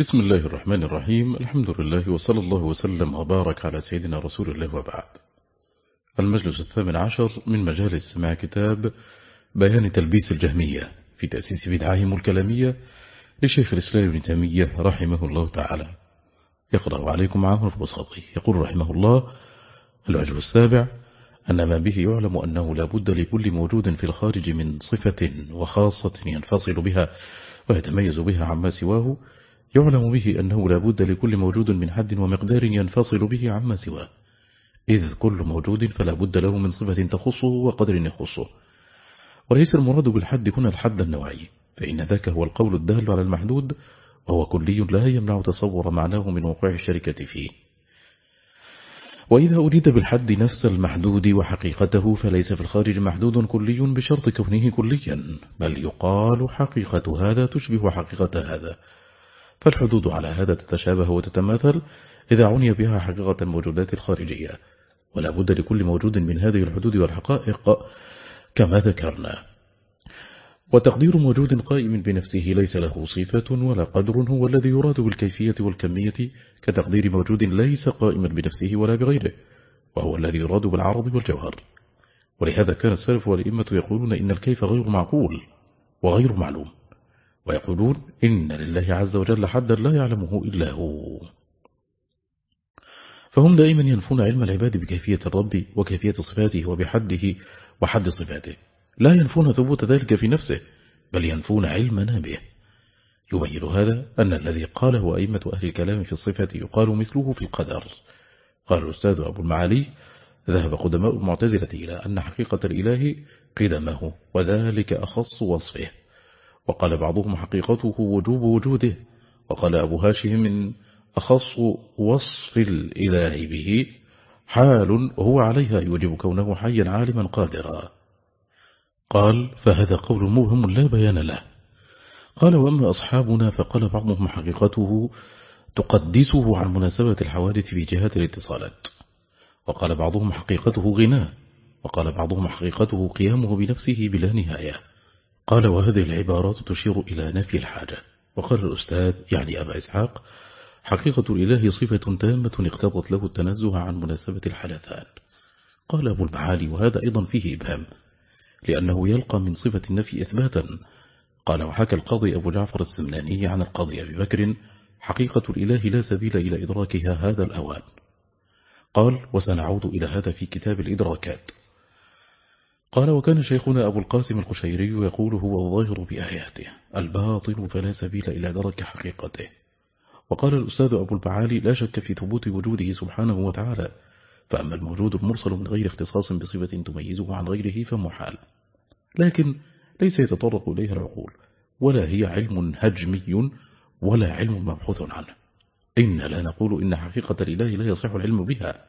بسم الله الرحمن الرحيم. الحمد لله وصلى الله وسلم وبارك على سيدنا رسول الله وبعد. المجلس الثامن عشر من مجالس مع كتاب بيان تلبيس الجهمية في تأسيس بدعهم الكلامية لشيخ الإسلام ابن تيمية رحمه الله تعالى. يقرأ عليكم عامر البساطي يقول رحمه الله العجل السابع أن ما به يعلم أنه لا بد لكل موجود في الخارج من صفة وخاصة ينفصل بها ويتميز بها عما سواه يعلم به أنه لا بد لكل موجود من حد ومقدار ينفصل به عما سواه. إذ كل موجود فلا بد له من صفة تخصه وقدر يخصه. وليس المراد بالحد هنا الحد النوعي فإن ذاك هو القول الدال على المحدود وهو كلي لا يمنع تصور معناه من وقوع الشركة فيه. وإذا أريد بالحد نفس المحدود وحقيقته فليس في الخارج محدود كلي بشرط كونه كليا بل يقال حقيقة هذا تشبه حقيقة هذا. فالحدود على هذا تتشابه وتتماثل إذا عني بها حقيقة الموجودات الخارجية. ولا بد لكل موجود من هذه الحدود والحقائق كما ذكرنا. وتقدير موجود قائم بنفسه ليس له صفة ولا قدر هو الذي يراد بالكيفية والكمية كتقدير موجود ليس قائما بنفسه ولا بغيره وهو الذي يراد بالعرض والجوهر. ولهذا كان السلف والإمة يقولون إن الكيف غير معقول وغير معلوم. ويقولون إن لله عز وجل حدا لا يعلمه إلا هو. فهم دائما ينفون علم العباد بكيفية الرب وكيفية صفاته وبحده وحد صفاته. لا ينفون ثبوت ذلك في نفسه بل ينفون علمنا به يبين هذا أن الذي قاله أئمة أهل الكلام في الصفة يقال مثله في القدر. قال الأستاذ أبو المعالي ذهب قدماء المعتزلة إلى أن حقيقة الإله قدمه وذلك أخص وصفه. وقال بعضهم حقيقته وجوب وجوده وقال أبو هاشم أخص وصف الإله به حال هو عليها يوجب كونه حيا عالما قادرا. قال فهذا قول مبهم لا بيان له. قال وأما أصحابنا فقال بعضهم حقيقته تقدسه عن مناسبة الحوادث في جهات الاتصالات. وقال بعضهم حقيقته غناه وقال بعضهم حقيقته قيامه بنفسه بلا نهاية. قال وهذه العبارات تشير إلى نفي الحاجة. وقال الأستاذ يعني أبا إسحاق حقيقة الإله صفة تامة اقتضت له التنزه عن مناسبة الحدثان. قال أبو المعالي وهذا أيضا فيه إبهام لأنه يلقى من صفة النفي إثباتا. قال وحكى القاضي أبو جعفر السمناني عن القاضي أبي بكر حقيقة الإله لا سبيل إلى إدراكها هذا الأوان. قال وسنعود إلى هذا في كتاب الإدراكات. قال وكان شيخنا أبو القاسم القشيري يقول هو الظاهر بآياته الباطن فلا سبيل إلى درك حقيقته وقال الأستاذ أبو البعالي لا شك في ثبوت وجوده سبحانه وتعالى فأما الموجود المرسل من غير اختصاص بصفة تميزه عن غيره فمحال لكن ليس يتطرق إليها العقول ولا هي علم هجمي ولا علم مبحوث عنه. إن لا نقول إن حقيقة الإله لا يصح العلم بها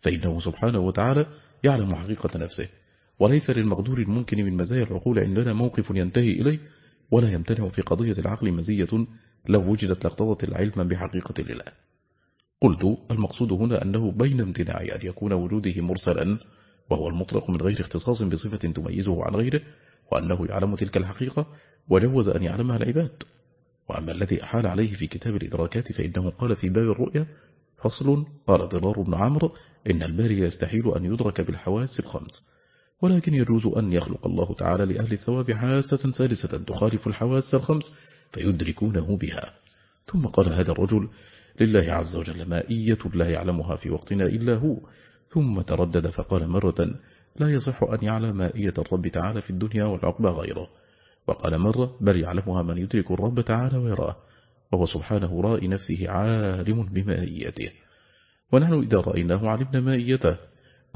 فإنه سبحانه وتعالى يعلم حقيقة نفسه. وليس للمقدور الممكن من مزايا العقول عندنا موقف ينتهي إليه ولا يمتنع في قضية العقل مزية لو وجدت لاقتضت العلم بحقيقة الإله قلت المقصود هنا أنه بين امتناع أن يكون وجوده مرسلا وهو المطلق من غير اختصاص بصفة تميزه عن غيره وأنه يعلم تلك الحقيقة وجوز أن يعلمها العباد. وأما الذي أحال عليه في كتاب الإدراكات فإنه قال في باب الرؤية فصل قال ضرار بن عمرو إن الباري يستحيل أن يدرك بالحواس الخمس. ولكن يجوز أن يخلق الله تعالى لأهل الثواب حاسة سادسة تخالف الحواس الخمس فيدركونه بها. ثم قال هذا الرجل لله عز وجل مائية لا يعلمها في وقتنا إلا هو. ثم تردد فقال مرة لا يصح أن يعلم مائية الرب تعالى في الدنيا والعقبى غيره. وقال مرة بل يعلمها من يدرك الرب تعالى ويراه. وهو سبحانه رائي نفسه عالم بمائيته ونحن إذا رأيناه علمنا مائيته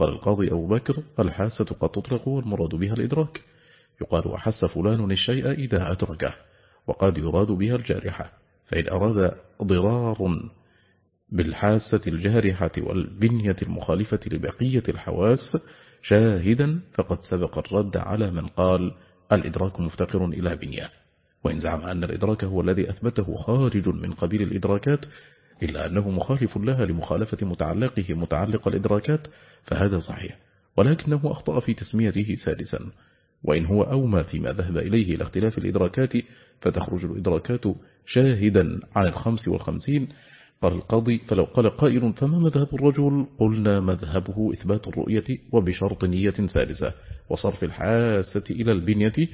قال القاضي أبو بكر الحاسة قد تطلق والمراد بها الإدراك. يقال وحس فلان الشيء إذا أدركه وقد يراد بها الجارحة. فإن أراد ضرار بالحاسة الجارحة والبنية المخالفة لبقية الحواس شاهدا فقد سبق الرد على من قال الإدراك مفتقر إلى بنية. وإن زعم أن الإدراك هو الذي أثبته خارج من قبيل الإدراكات إلا أنه مخالف لها لمخالفة متعلقه متعلق الإدراكات فهذا صحيح. ولكنه أخطأ في تسميته سادسا. وإن هو أومى فيما ذهب إليه إلى اختلاف الإدراكات فتخرج الإدراكات شاهدا عن الخمس والخمسين. قال القاضي فلو قال قائل فما مذهب الرجل؟ قلنا مذهبه إثبات الرؤية وبشرط نية سادسة. وصرف الحاسة إلى البنية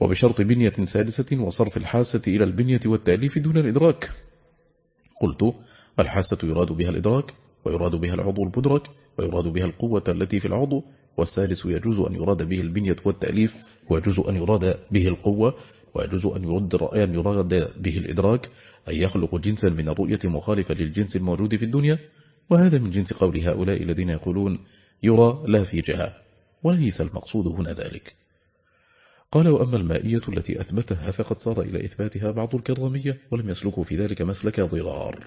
وبشرط بنية سادسة وصرف الحاسة إلى البنية والتأليف دون الإدراك. قلت الحاسة يراد بها الإدراك ويراد بها العضو المدرك ويراد بها القوة التي في العضو والثالث يجوز أن يراد به البنية والتأليف ويجوز أن يراد به القوة ويجوز أن يرد أن يراد به الإدراك أن يخلق جنسا من الرؤية مخالفة للجنس الموجود في الدنيا وهذا من جنس قول هؤلاء الذين يقولون يرى لا في جهة وليس المقصود هنا ذلك. قال وأما المائية التي أثبتها فقد صار إلى إثباتها بعض الكرامية ولم يسلكوا في ذلك مسلك ضرار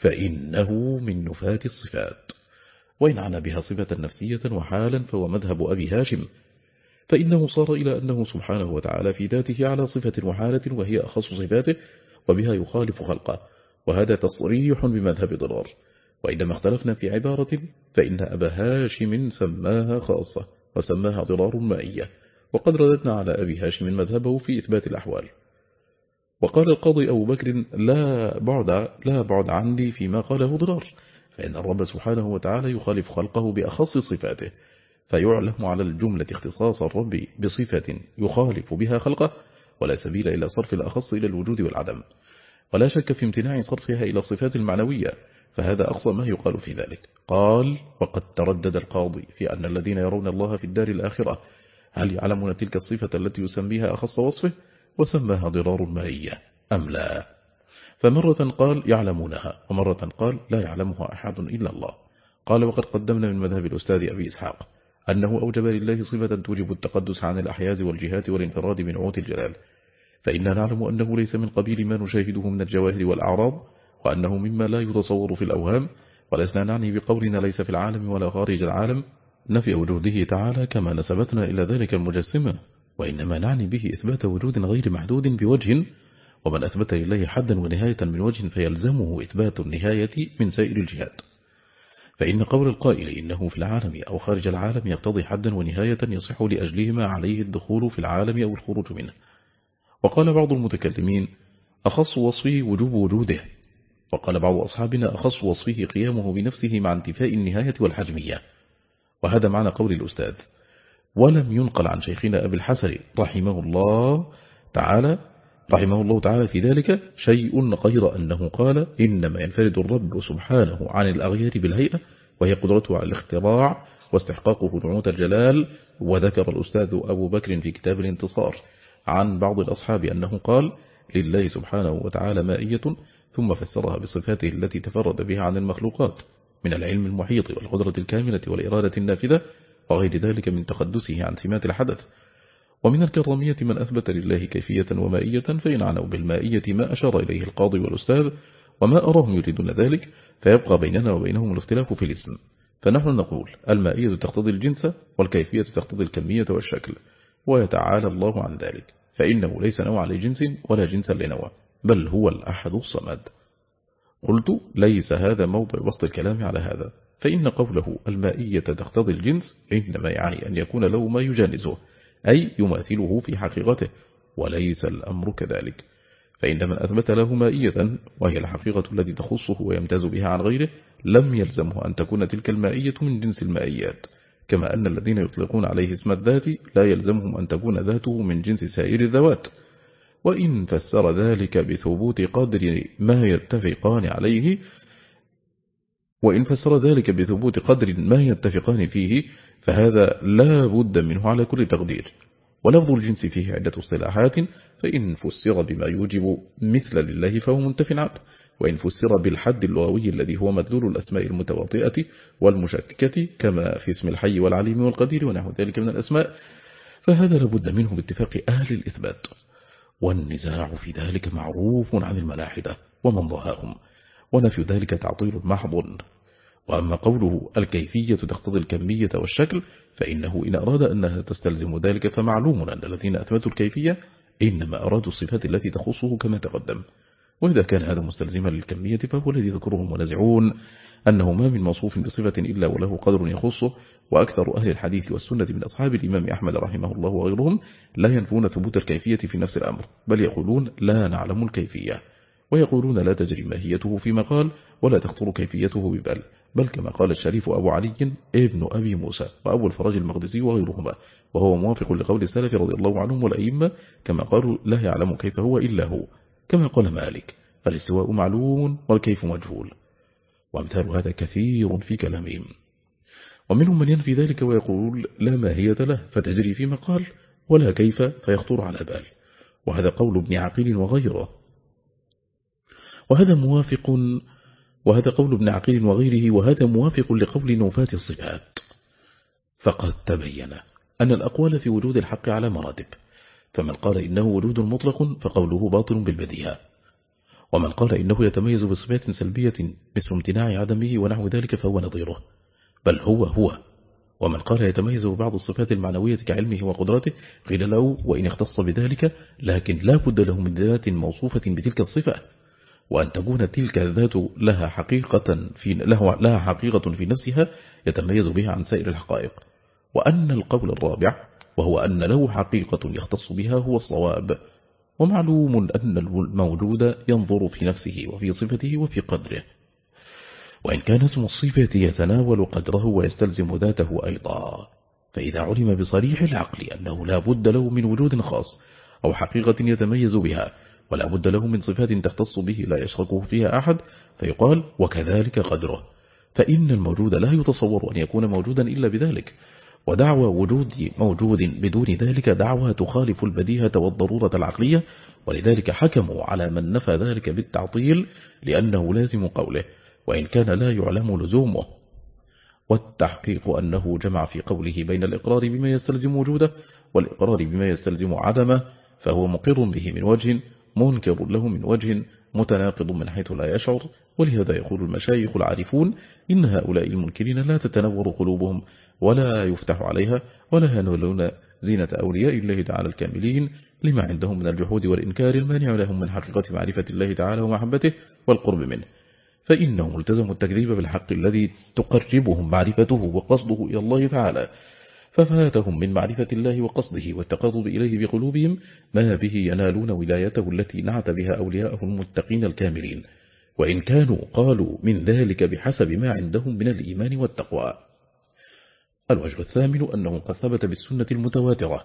فإنه من نفاة الصفات. وإن عنا بها صفة نفسية وحالا فهو مذهب أبي هاشم فإنه صار إلى أنه سبحانه وتعالى في ذاته على صفة وحالة وهي أخص صفاته وبها يخالف خلقه وهذا تصريح بمذهب ضرار. وإنما اختلفنا في عبارة فإن أبا هاشم سماها خاصة وسماها ضرار مائية. وقد رددنا على أبي هاشم مذهبه في إثبات الأحوال. وقال القاضي أبو بكر لا بعد, لا بعد عندي فيما قاله ضرار فإن الرب سبحانه وتعالى يخالف خلقه بأخص صفاته فيعلم على الجملة اختصاص الرب بصفة يخالف بها خلقه ولا سبيل إلى صرف الأخص إلى الوجود والعدم ولا شك في امتناع صرفها إلى الصفات المعنوية فهذا أقصى ما يقال في ذلك. قال وقد تردد القاضي في أن الذين يرون الله في الدار الآخرة هل يعلمون تلك الصفة التي يسميها أخص وصفه؟ وسماها ضرار مائية أم لا؟ فمرة قال يعلمونها ومرة قال لا يعلمها أحد إلا الله. قال وقد قدمنا من مذهب الأستاذ أبي إسحاق أنه أوجب لله صفة توجب التقدس عن الأحياز والجهات والانفراد من عوت الجلال. فإننا نعلم أنه ليس من قبيل ما نشاهده من الجواهر والأعراض وأنه مما لا يتصور في الأوهام ولسنا نعني بقولنا ليس في العالم ولا خارج العالم نفي وجوده تعالى كما نسبتنا إلى ذلك المجسمة وإنما نعني به إثبات وجود غير محدود بوجه ومن أثبت لله حدا ونهاية من وجه فيلزمه إثبات النهاية من سائر الجهات. فإن قول القائل إنه في العالم أو خارج العالم يقتضي حدا ونهاية يصح لأجلهما عليه الدخول في العالم أو الخروج منه. وقال بعض المتكلمين أخص وصفه وجوب وجوده. وقال بعض أصحابنا أخص وصفه قيامه بنفسه مع انتفاء النهاية والحجمية. وهذا معنى قول الأستاذ. ولم ينقل عن شيخنا أبي الحسن رحمه الله تعالى رحمه الله تعالى في ذلك شيء غير أنه قال إنما ينفرد الرب سبحانه عن الأغيار بالهيئة وهي قدرته على الاختراع واستحقاقه نعوت الجلال. وذكر الأستاذ أبو بكر في كتاب الانتصار عن بعض الأصحاب أنه قال لله سبحانه وتعالى مائية ثم فسرها بصفاته التي تفرد بها عن المخلوقات من العلم المحيط والقدرة الكاملة والإرادة النافذة وغير ذلك من تقدسه عن سمات الحدث. ومن الكرمية من أثبت لله كيفية ومائية فإن عنوا بالمائية ما أشار إليه القاضي والأستاذ وما أراهم يريدون ذلك فيبقى بيننا وبينهم الاختلاف في الاسم. فنحن نقول المائية تقتضي الجنس والكيفية تقتضي الكمية والشكل ويتعالى الله عن ذلك فإنه ليس نوع لجنس ولا جنس لنوع بل هو الأحد الصمد. قلت ليس هذا موضع بسط الكلام على هذا فإن قوله المائية تقتضي الجنس إنما يعني أن يكون له ما يجانزه أي يماثله في حقيقته وليس الأمر كذلك. فإن من أثبت له مائية وهي الحقيقة التي تخصه ويمتاز بها عن غيره لم يلزمه أن تكون تلك المائية من جنس المائيات. كما أن الذين يطلقون عليه اسم الذات لا يلزمهم أن تكون ذاته من جنس سائر الذوات. وإن فسر ذلك بثبوت قدر ما يتفقان عليه وإن فسر ذلك بثبوت قدر ما يتفقان فيه فهذا لا بد منه على كل تقدير. ولفظ الجنس فيه عدة اصطلاحات فإن فسر بما يوجب مثل لله فهو منتف عنه وإن فسر بالحد اللغوي الذي هو مدلول الأسماء المتواطئة والمشككة كما في اسم الحي والعليم والقدير ونحو ذلك من الأسماء فهذا لابد منه باتفاق أهل الإثبات. والنزاع في ذلك معروف عن الملاحدة ومن ضهاهم ونفي ذلك تعطيل محض. وأما قوله الكيفية تقتضي الكمية والشكل فإنه إن أراد أنها تستلزم ذلك فمعلوم أن الذين أثبتوا الكيفية إنما أرادوا الصفات التي تخصه كما تقدم. وإذا كان هذا مستلزما للكمية فهو الذي ذكره منازعون أنه ما من موصوف بصفة إلا وله قدر يخصه وأكثر أهل الحديث والسنة من أصحاب الإمام أحمد رحمه الله وغيرهم لا ينفون ثبوت الكيفية في نفس الأمر بل يقولون لا نعلم الكيفية ويقولون لا تجري ماهيته في مقال ولا تخطر كيفيته ببال بل كما قال الشريف أبو علي ابن أبي موسى وأبو الفرج المقدسي وغيرهما وهو موافق لقول السلف رضي الله عنهم والأئمة كما قالوا لا يعلم كيف هو إلا هو كما قال مالك الاستواء معلوم والكيف مجهول. وامثال هذا كثير في كلامهم. ومنهم من ينفي ذلك ويقول لا ماهية له فتجري في مقال ولا كيف فيخطر على بال. وهذا قول ابن عقيل وغيره. وهذا موافق وهذا قول ابن عقيل وغيره وهذا موافق لقول نوفاة الصفات. فقد تبين أن الأقوال في وجود الحق على مراتب. فمن قال إنه وجود مطلق فقوله باطل بالبديهة. ومن قال إنه يتميز بصفات سلبية مثل امتناع عدمه ونحو ذلك فهو نظيره بل هو هو. ومن قال يتميز ببعض الصفات المعنوية كعلمه وقدرته قيل له وإن اختص بذلك لكن لا بد له من ذات موصوفة بتلك الصفة. وأن تكون تلك الذات لها حقيقة في لها حقيقة في نفسها يتميز بها عن سائر الحقائق. وأن القول الرابع وهو أن له حقيقة يختص بها هو الصواب. ومعلوم أن الموجود ينظر في نفسه وفي صفته وفي قدره. وإن كان اسم الصفة يتناول قدره ويستلزم ذاته أيضا فإذا علم بصريح العقل أنه لا بد له من وجود خاص أو حقيقة يتميز بها ولا بد له من صفات تختص به لا يشركه فيها أحد فيقال وكذلك قدره فإن الموجود لا يتصور أن يكون موجودا إلا بذلك ودعوى وجود موجود بدون ذلك دعوى تخالف البديهة والضرورة العقلية ولذلك حكموا على من نفى ذلك بالتعطيل لأنه لازم قوله وإن كان لا يعلم لزومه. والتحقيق أنه جمع في قوله بين الإقرار بما يستلزم وجوده والإقرار بما يستلزم عدمه فهو مقر به من وجه منكر له من وجه متناقض من حيث لا يشعر ولهذا يقول المشايخ العارفون إن هؤلاء المنكرين لا تتنور قلوبهم ولا يفتح عليها ولا ينولون زينة أولياء الله تعالى الكاملين لما عندهم من الجحود والإنكار المانع لهم من حقيقة معرفة الله تعالى ومحبته والقرب منه. فإنهم التزموا التكذيب بالحق الذي تقربهم معرفته وقصده إلى الله تعالى. ففاتهم من معرفة الله وقصده والتقرب إليه بقلوبهم ما به ينالون ولايته التي نعت بها أولياءه المتقين الكاملين. وإن كانوا قالوا من ذلك بحسب ما عندهم من الإيمان والتقوى. الوجه الثامن أنه قد ثبت بالسنة المتواترة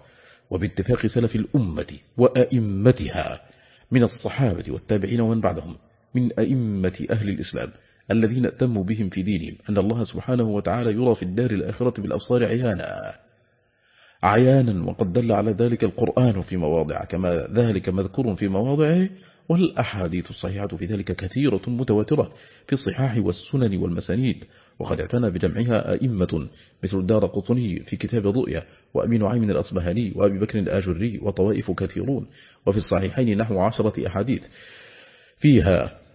وباتفاق سلف الأمة وأئمتها من الصحابة والتابعين ومن بعدهم من أئمة أهل الإسلام. الذين اتموا بهم في دينهم أن الله سبحانه وتعالى يرى في الدار الآخرة بالأبصار عيانا. عيانا وقد دل على ذلك القرآن في مواضع كما ذلك مذكور في مواضعه والأحاديث الصحيحة في ذلك كثيرة متواترة في الصحاح والسنن والمسانيد. وقد اعتنى بجمعها أئمة مثل الدار قطني في كتاب الرؤيا وأبي نعيم الأصبهاني وأبي بكر الآجري وطوائف كثيرون. وفي الصحيحين نحو عشرة أحاديث فيها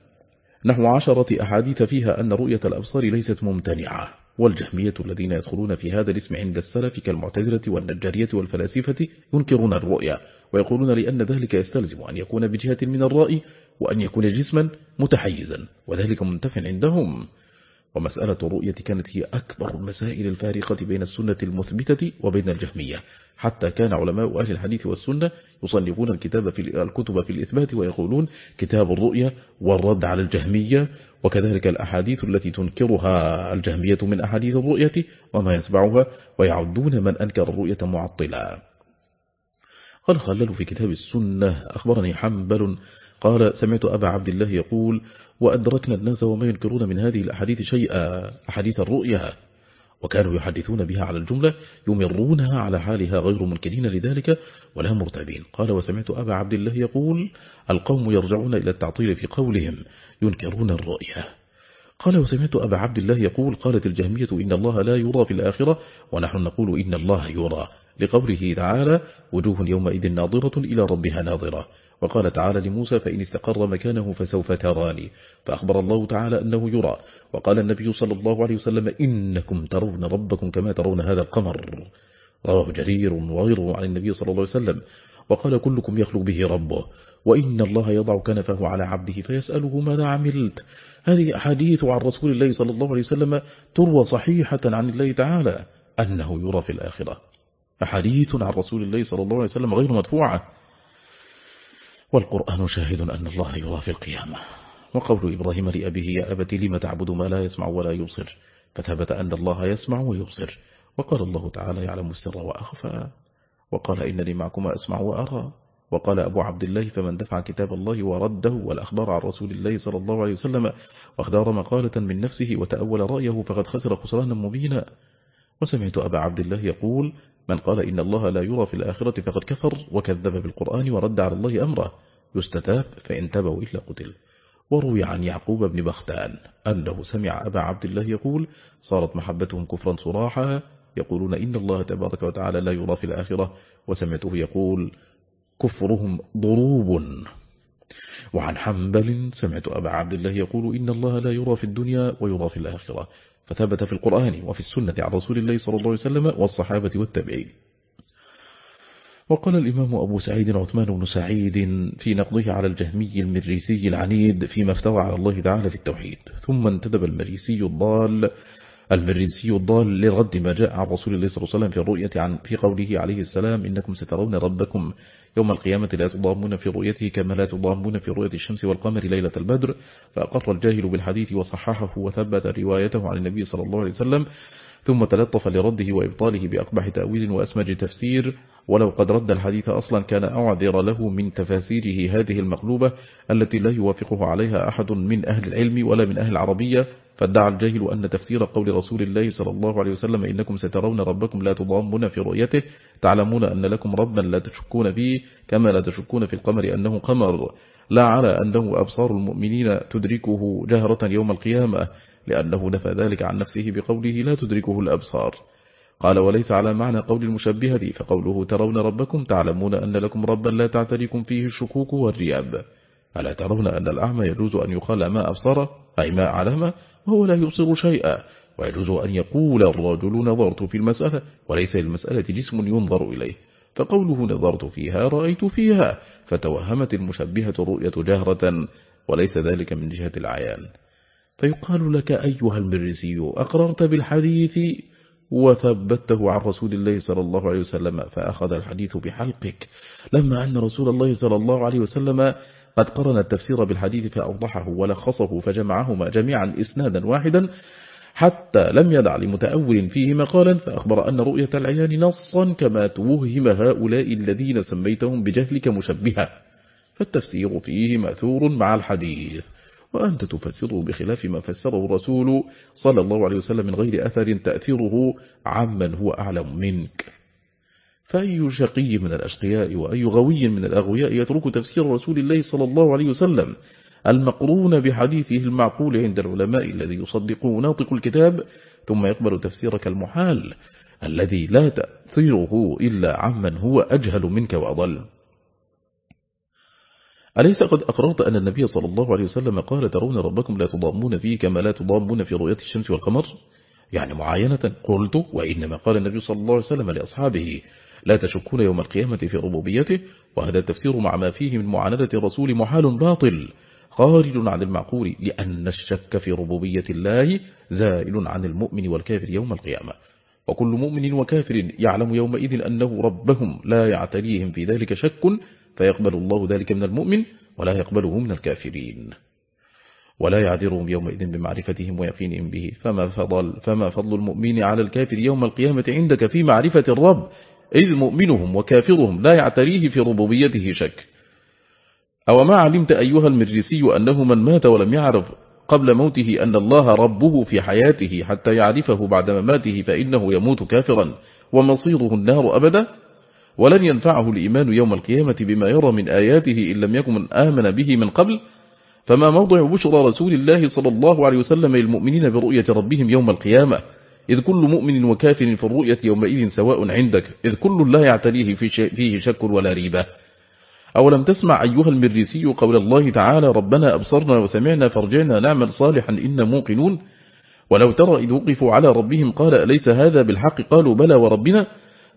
نحو عشرة أحاديث فيها أن رؤية الأبصار ليست ممتنعة والجهمية الذين يدخلون في هذا الاسم عند السلف كالمعتزلة والنجارية والفلاسفة ينكرون الرؤيا ويقولون لأن ذلك يستلزم أن يكون بجهة من الرأي وأن يكون جسما متحيزا وذلك منتف عندهم. ومسألة الرؤية كانت هي أكبر المسائل الفارقة بين السنة المثبتة وبين الجهمية. حتى كان علماء أهل الحديث والسنة يصنفون الكتاب في الكتب في الإثبات ويقولون كتاب الرؤية والرد على الجهمية وكذلك الأحاديث التي تنكرها الجهمية من أحاديث الرؤية وما يتبعها ويعدون من أنكر الرؤية معطلا. قال خلل في كتاب السنة أخبرني حنبل قال سمعت أبا عبد الله يقول وأدركنا الناس وما ينكرون من هذه الأحاديث شيئا أحاديث الرؤيا. وكانوا يحدثون بها على الجملة يمرونها على حالها غير منكرين لذلك ولا مرتبين. قال وسمعت أبا عبد الله يقول القوم يرجعون إلى التعطيل في قولهم ينكرون الرؤيا. قال وسمعت أبا عبد الله يقول قالت الجهمية إن الله لا يرى في الآخرة ونحن نقول إن الله يرى. لقوله تعالى وجوه يومئذ ناظرة إلى ربها ناظرة. وقال تعالى لموسى فإن استقر مكانه فسوف تراني فأخبر الله تعالى أنه يرى وقال النبي صلى الله عليه وسلم إنكم ترون ربكم كما ترون هذا القمر رواه جرير وغيره عن النبي صلى الله عليه وسلم وقال كلكم يخلق به ربه وإن الله يضع كنفه على عبده فيسأله ماذا عملت هذه أحاديث عن رسول الله صلى الله عليه وسلم تروى صحيحة عن الله تعالى أنه يرى في الآخرة أحاديث عن رسول الله صلى الله عليه وسلم غير مدفوعة والقرآن شاهد أن الله يرى في القيامة. وقول إبراهيم لأبيه يا أبت لم تعبد ما لا يسمع ولا يبصر؟ فثبت أن الله يسمع ويبصر. وقال الله تعالى يعلم السر وأخفى. وقال إنني معكما أسمع وأرى. وقال أبو عبد الله فمن دفع كتاب الله ورده والأخبار عن رسول الله صلى الله عليه وسلم واختار مقالة من نفسه وتأول رأيه فقد خسر خسرانا مبينا. وسمعت أبا عبد الله يقول من قال إن الله لا يرى في الآخرة فقد كفر وكذب بالقرآن ورد على الله أمره. يستتاب فإن تبوا إلا قتل. وروي عن يعقوب بن بختان أنه سمع أبا عبد الله يقول صارت محبتهم كفرا صراحا يقولون إن الله تبارك وتعالى لا يرى في الآخرة. وسمعته يقول كفرهم ضروب. وعن حنبل سمعت أبا عبد الله يقول إن الله لا يرى في الدنيا ويرى في الآخرة. فثبت في القرآن وفي السنة عن رسول الله صلى الله عليه وسلم والصحابة والتابعين. وقال الإمام أبو سعيد عثمان بن سعيد في نقضه على الجهمي المريسي العنيد فيما افتوى على الله تعالى في التوحيد. ثم انتدب المريسي الضال المريسي الضال لرد ما جاء عن رسول الله صلى الله عليه وسلم في الرؤية عن في قوله عليه السلام إنكم سترون ربكم يوم القيامة لا تضامون في رؤيته كما لا تضامون في رؤية الشمس والقمر ليلة البدر فأقر الجاهل بالحديث وصححه وثبت روايته عن النبي صلى الله عليه وسلم ثم تلطف لرده وإبطاله بأقبح تأويل وأسمج تفسير ولو قد رد الحديث أصلا كان أعذر له من تفاسيره هذه المقلوبة التي لا يوافقه عليها أحد من أهل العلم ولا من أهل العربية. فادعى الجاهل أن تفسير قول رسول الله صلى الله عليه وسلم إنكم سترون ربكم لا تضامون في رؤيته. تعلمون أن لكم ربا لا تشكون فيه كما لا تشكون في القمر أنه قمر. لا على أنه أبصار المؤمنين تدركه جهرة يوم القيامة. لأنه نفى ذلك عن نفسه بقوله لا تدركه الأبصار. قال وليس على معنى قول المشبهة فقوله ترون ربكم تعلمون أن لكم ربا لا تعتريكم فيه الشكوك والرياب. ألا ترون أن الأعمى يجوز أن يقال ما أبصر؟ أي ما علم وهو لا يبصر شيئا. ويجوز أن يقول الرجل نظرت في المسألة وليس للمسألة جسم ينظر إليه. فقوله نظرت فيها رأيت فيها فتوهمت المشبهة الرؤية جهرة وليس ذلك من جهة العيان. فيقال لك أيها المرسي أقررت بالحديث وثبته عن رسول الله صلى الله عليه وسلم فأخذ الحديث بحلقك. لما أن رسول الله صلى الله عليه وسلم قد قرن التفسير بالحديث فأوضحه ولخصه فجمعهما جميعا إسنادا واحدا حتى لم يدع لمتأول فيه مقالا فأخبر أن رؤية العيان نصا كما توهم هؤلاء الذين سميتهم بجهلك مشبها فالتفسير فيه مأثور مع الحديث. وأنت تفسره بخلاف ما فسره الرسول صلى الله عليه وسلم من غير أثر تأثيره عمن هو أعلم منك. فأي شقي من الأشقياء وأي غوي من الأغوياء يترك تفسير رسول الله صلى الله عليه وسلم المقرون بحديثه المعقول عند العلماء الذي يصدق ناطق الكتاب ثم يقبل تفسيرك المحال الذي لا تأثيره إلا عمن هو أجهل منك وأضل. أليس قد أقررت أن النبي صلى الله عليه وسلم قال ترون ربكم لا تضامون فيه كما لا تضامون في رؤية الشمس والقمر؟ يعني معاينة؟ قلت وإنما قال النبي صلى الله عليه وسلم لأصحابه لا تشكون يوم القيامة في ربوبيته وهذا التفسير مع ما فيه من معاندة الرسول محال باطل خارج عن المعقول لأن الشك في ربوبية الله زائل عن المؤمن والكافر يوم القيامة. وكل مؤمن وكافر يعلم يومئذ أنه ربهم لا يعتريهم في ذلك شك فيقبل الله ذلك من المؤمن ولا يقبله من الكافرين. ولا يعذرهم يومئذ بمعرفتهم ويقينهم به. فما فضل, فما فضل المؤمن على الكافر يوم القيامة عندك في معرفة الرب؟ إذ مؤمنهم وكافرهم لا يعتريه في ربوبيته شك. أو ما علمت أيها المرسي أنه من مات ولم يعرف قبل موته أن الله ربه في حياته حتى يعرفه بعد مماته فإنه يموت كافرا ومصيره النار أبدا؟ ولن ينفعه الإيمان يوم القيامة بما يرى من آياته إن لم يكن من آمن به من قبل. فما موضع بشرى رسول الله صلى الله عليه وسلم للمؤمنين برؤية ربهم يوم القيامة؟ إذ كل مؤمن وكافر في الرؤية يومئذ سواء عندك إذ كل لا يعتريه فيه شك ولا ريبة. أولم تسمع أيها المريسي قول الله تعالى ربنا أبصرنا وسمعنا فرجعنا نعمل صالحا إنا موقنون؟ ولو ترى إذ وقفوا على ربهم قال أليس هذا بالحق؟ قالوا بلى وربنا.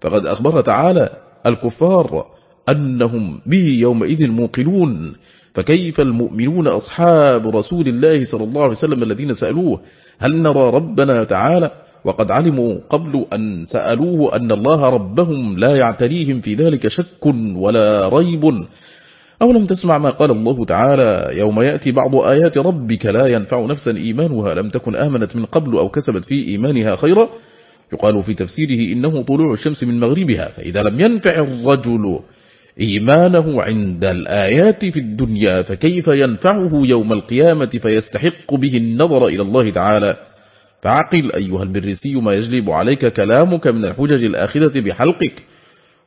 فقد أخبر تعالى الكفار أنهم به يومئذ موقنون. فكيف المؤمنون أصحاب رسول الله صلى الله عليه وسلم الذين سألوه هل نرى ربنا تعالى؟ وقد علموا قبل أن سألوه أن الله ربهم لا يعتريهم في ذلك شك ولا ريب. أو لم تسمع ما قال الله تعالى يوم يأتي بعض آيات ربك لا ينفع نفسا إيمانها لم تكن آمنت من قبل أو كسبت في إيمانها خيرا؟ يقال في تفسيره إنه طلوع الشمس من مغربها فإذا لم ينفع الرجل إيمانه عند الآيات في الدنيا فكيف ينفعه يوم القيامة فيستحق به النظر إلى الله تعالى؟ فعقل أيها المرسي ما يجلب عليك كلامك من الحجج الآخرة بحلقك.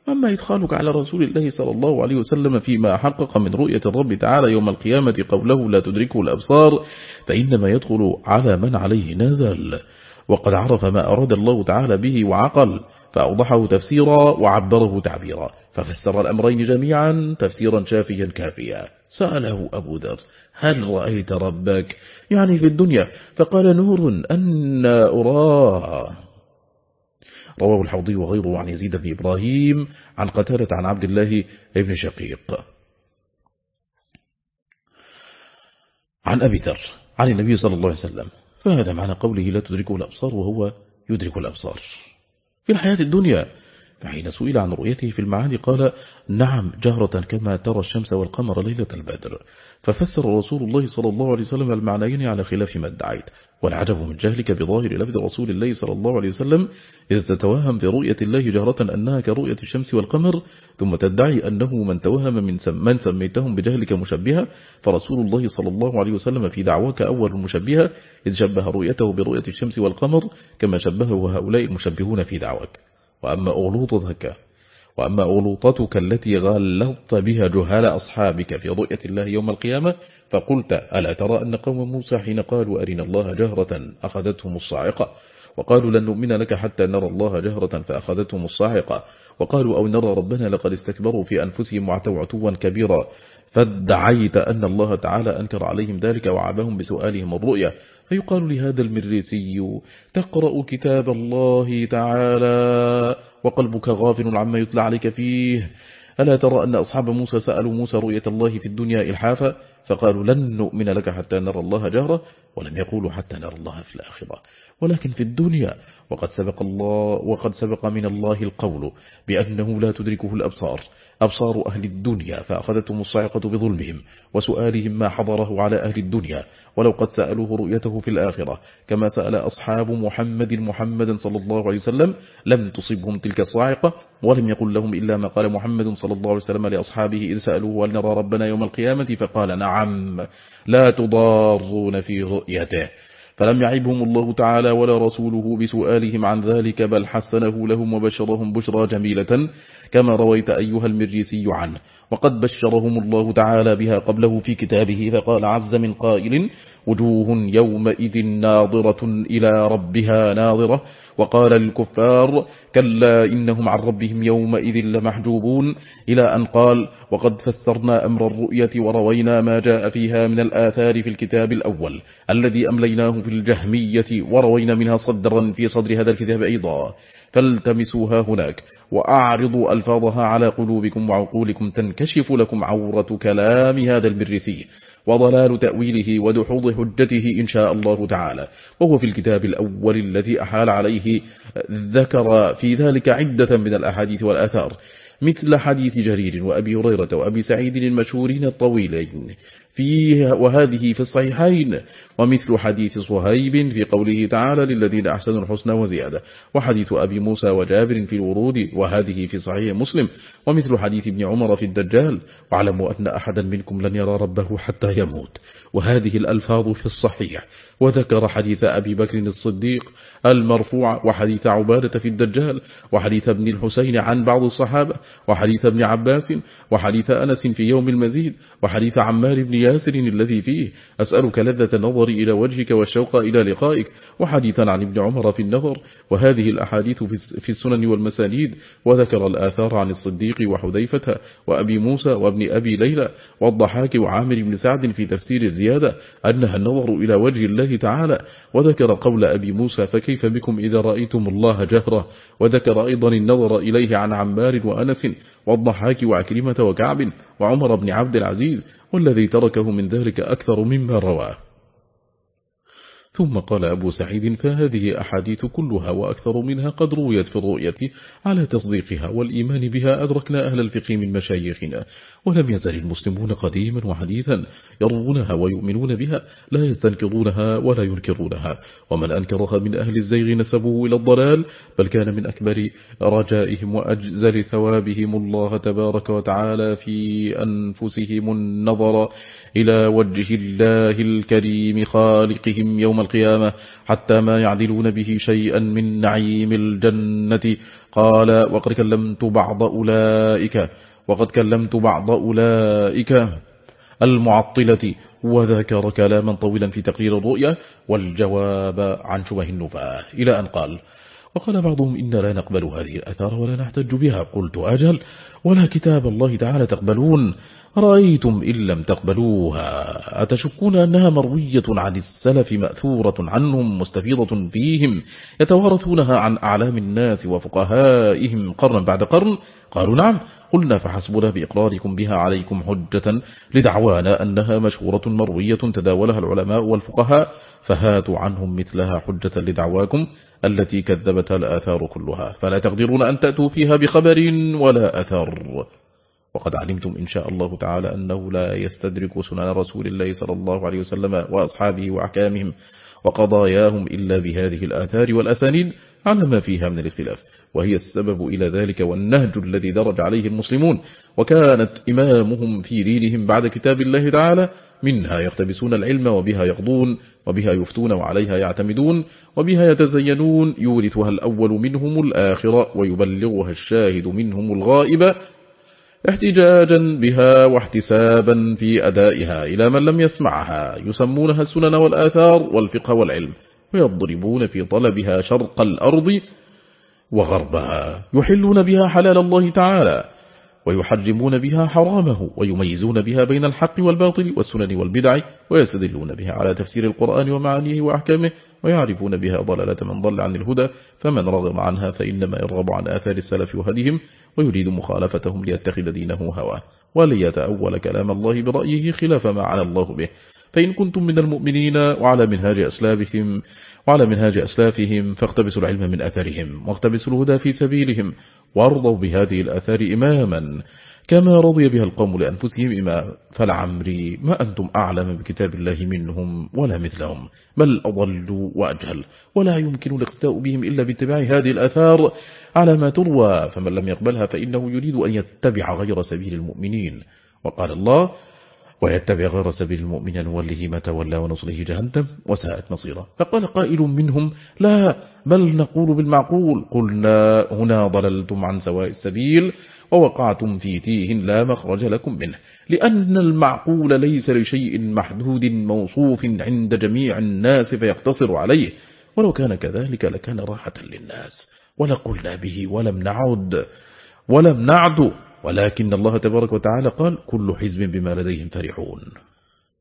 أما إدخالك على رسول الله صلى الله عليه وسلم فيما حقق من رؤية الرب تعالى يوم القيامة قوله لا تدركه الأبصار فإنما يدخل على من عليه نزل. وقد عرف ما أراد الله تعالى به وعقل فأوضحه تفسيرا وعبره تعبيرا. ففسر الأمرين جميعا تفسيرا شافيا كافيا. سأله أبو ذر هل رأيت ربك؟ يعني في الدنيا. فقال نور أن أراه. رواه الحوضي وغيره عن يزيد بن إبراهيم عن قتالة عن عبد الله بن شقيق. عن أبي ذر عن النبي صلى الله عليه وسلم. فهذا معنى قوله لا تدركه الأبصار وهو يدرك الأبصار. في الحياة الدنيا فحين سئل عن رؤيته في المعاني قال نعم جهرة كما ترى الشمس والقمر ليلة البدر. ففسر رسول الله صلى الله عليه وسلم المعنيين على خلاف ما ادعيت. والعجب من جهلك بظاهر لفظ رسول الله صلى الله عليه وسلم إذ تتوهم في رؤية الله جهرة أنها كرؤية الشمس والقمر ثم تدعي أنه من توهم من, سم من سميتهم بجهلك مشبهة فرسول الله صلى الله عليه وسلم في دعواك أول المشبهة إذ شبه رؤيته برؤية الشمس والقمر كما شبهه هؤلاء المشبهون في دعواك. وأما أغلوطتك وأما أغلوطتك التي غلطت بها جهال أصحابك في رؤية الله يوم القيامة فقلت ألا ترى أن قوم موسى حين قالوا أرنا الله جهرة أخذتهم الصاعقة؟ وقالوا لن نؤمن لك حتى نرى الله جهرة فأخذتهم الصاعقة. وقالوا أو نرى ربنا لقد استكبروا في أنفسهم وعتوا عتوا كبيرا. فادعيت أن الله تعالى أنكر عليهم ذلك وعابهم بسؤالهم الرؤيا. فيقال لهذا المريسي تقرأ كتاب الله تعالى وقلبك غافل عما يتلى عليك فيه. ألا ترى أن أصحاب موسى سألوا موسى رؤية الله في الدنيا إلحافا؟ فقالوا لن نؤمن لك حتى نرى الله جهرة ولم يقولوا حتى نرى الله في الآخرة. ولكن في الدنيا وقد سبق الله وقد سبق من الله القول بأنه لا تدركه الأبصار. أبصار أهل الدنيا فأخذتهم الصاعقة بظلمهم وسؤالهم ما حضره على أهل الدنيا. ولو قد سألوه رؤيته في الآخرة كما سأل أصحاب محمد محمد صلى الله عليه وسلم لم تصبهم تلك الصاعقة ولم يقل لهم إلا ما قال محمد صلى الله عليه وسلم لأصحابه إذ سألوه هل نرى ربنا يوم القيامة؟ فقال نعم. لا تضارون في رؤيته. فلم يعبهم الله تعالى ولا رسوله بسؤالهم عن ذلك بل حسنه لهم وبشرهم بشرى جميلة كما رويت أيها المرجسي عنه. وقد بشرهم الله تعالى بها قبله في كتابه فقال عز من قائل وجوه يومئذ ناظرة إلى ربها ناظرة. وقال للكفار كلا إنهم عن ربهم يومئذ لمحجوبون. إلى أن قال وقد فسرنا أمر الرؤية وروينا ما جاء فيها من الآثار في الكتاب الأول الذي أمليناه في الجهمية وروينا منها صدرا في صدر هذا الكتاب أيضا فالتمسوها هناك. وأعرضوا ألفاظها على قلوبكم وعقولكم تنكشف لكم عورة كلام هذا البرسي وضلال تأويله ودحوض حجته إن شاء الله تعالى. وهو في الكتاب الأول الذي أحال عليه ذكر في ذلك عدة من الأحاديث والآثار. مثل حديث جرير وأبي هريرة وأبي سعيد المشهورين الطويلين. فيه وهذه في الصحيحين ومثل حديث صهيب في قوله تعالى للذين أحسنوا الحسنى وزيادة. وحديث أبي موسى وجابر في الورود وهذه في صحيح مسلم. ومثل حديث ابن عمر في الدجال واعلموا أن أحدا منكم لن يرى ربه حتى يموت. وهذه الألفاظ في الصحيح. وذكر حديث أبي بكر الصديق المرفوع وحديث عبادة في الدجال وحديث ابن الحسين عن بعض الصحابة وحديث ابن عباس وحديث أنس في يوم المزيد وحديث عمار بن ياسر الذي فيه أسألك لذة النظر إلى وجهك والشوق إلى لقائك وحديثا عن ابن عمر في النظر وهذه الأحاديث في السنن والمسانيد وذكر الآثار عن الصديق وحذيفة وأبي موسى وابن أبي ليلى والضحاك وعامر بن سعد في تفسير الزيادة أنها النظر إلى وجه الله تعالى وذكر قول أبي موسى فكيف بكم إذا رأيتم الله جهرة؟ وذكر أيضا النظر إليه عن عمار وأنس والضحاك وعكرمة وكعب وعمر بن عبد العزيز والذي تركه من ذلك أكثر مما رواه. ثم قال أبو سعيد فهذه أحاديث كلها وأكثر منها قد رويت في الرؤية على تصديقها والإيمان بها أدركنا أهل الفقه من مشايخنا ولم يزل المسلمون قديما وحديثا يرونها ويؤمنون بها لا يستنكرونها ولا ينكرونها. ومن أنكرها من أهل الزيغ نسبه إلى الضلال بل كان من أكبر رجائهم وأجزل ثوابهم الله تبارك وتعالى في أنفسهم النظر إلى وجه الله الكريم خالقهم يوم القيامة حتى ما يعدلون به شيئا من نعيم الجنة. قال وقد كلمت بعض أولئك وقد كلمت بعض أولئك المعطلة وذكر كلاما طويلا في تقرير الرؤيا والجواب عن شبه النفاه إلى أن قال وقال بعضهم إن لا نقبل هذه الأثار ولا نحتج بها قلت أجل ولا كتاب الله تعالى تقبلون رأيتم إن لم تقبلوها أتشكون أنها مروية عن السلف مأثورة عنهم مستفيضة فيهم يتوارثونها عن أعلام الناس وفقهائهم قرنا بعد قرن قالوا نعم قلنا فحسبنا بإقراركم بها عليكم حجة لدعوانا أنها مشهورة مروية تداولها العلماء والفقهاء فهاتوا عنهم مثلها حجة لدعواكم التي كذبتها الآثار كلها. فلا تقدرون أن تأتوا فيها بخبر ولا أثر. وقد علمتم إن شاء الله تعالى أنه لا يستدرك سنن رسول الله صلى الله عليه وسلم وأصحابه وأحكامهم وقضاياهم إلا بهذه الآثار والأسانيد. على ما فيها من الاختلاف. وهي السبب إلى ذلك والنهج الذي درج عليه المسلمون. وكانت إمامهم في دينهم بعد كتاب الله تعالى. منها يقتبسون العلم وبها يقضون وبها يفتون وعليها يعتمدون وبها يتزينون. يورثها الأول منهم الآخر ويبلغها الشاهد منهم الغائب احتجاجا بها واحتسابا في أدائها إلى من لم يسمعها. يسمونها السنن والآثار والفقه والعلم. ويضربون في طلبها شرق الأرض وغربها يحلون بها حلال الله تعالى ويحرمون بها حرامه ويميزون بها بين الحق والباطل والسنن والبدع ويستدلون بها على تفسير القرآن ومعانيه وأحكامه ويعرفون بها ضلالة من ضل عن الهدى فمن رغم عنها فإنما يرغب عن آثار السلف وهدهم ويريد مخالفتهم ليتخذ دينه هواه وليتأول كلام الله برأيه خلاف ما على الله به. فإن كنتم من المؤمنين وعلى منهاج أسلافهم وعلى منهاج أسلافهم فاقتبسوا العلم من أثرهم واقتبسوا الهدى في سبيلهم وارضوا بهذه الأثار إماما. كما رضي بها القوم لأنفسهم إمام فالعمري ما أنتم أعلم بكتاب الله منهم ولا مثلهم بل أضلوا وأجهل ولا يمكن الاقتداء بهم إلا باتباع هذه الأثار على ما تروى فمن لم يقبلها فإنه يريد أن يتبع غير سبيل المؤمنين. وقال الله ويتبع غير سبيل المؤمن نوله ما تولى ونصله جهنم وساءت مصيرا. فقال قائل منهم لا بل نقول بالمعقول. قلنا هنا ضللتم عن سواء السبيل ووقعتم في تيه لا مخرج لكم منه لأن المعقول ليس لشيء محدود موصوف عند جميع الناس فيقتصر عليه. ولو كان كذلك لكان راحة للناس. ولقلنا به ولم نعد ولم نعد. ولكن الله تبارك وتعالى قال كل حزب بما لديهم فرحون.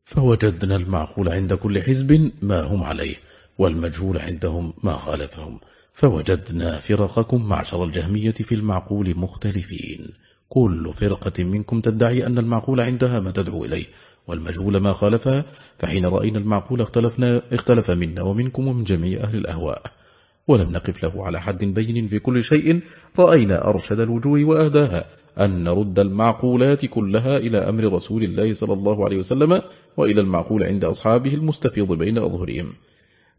فوجدنا المعقول عند كل حزب ما هم عليه والمجهول عندهم ما خالفهم. فوجدنا فرقكم معشر الجهمية في المعقول مختلفين. كل فرقة منكم تدعي أن المعقول عندها ما تدعو إليه والمجهول ما خالفها فحين رأينا المعقول اختلفنا اختلف منا ومنكم ومن جميع أهل الأهواء. ولم نقف له على حد بين في كل شيء رأينا أرشد الوجوه وأهداها. أن نرد المعقولات كلها إلى أمر رسول الله صلى الله عليه وسلم وإلى المعقول عند أصحابه المستفيض بين أظهرهم.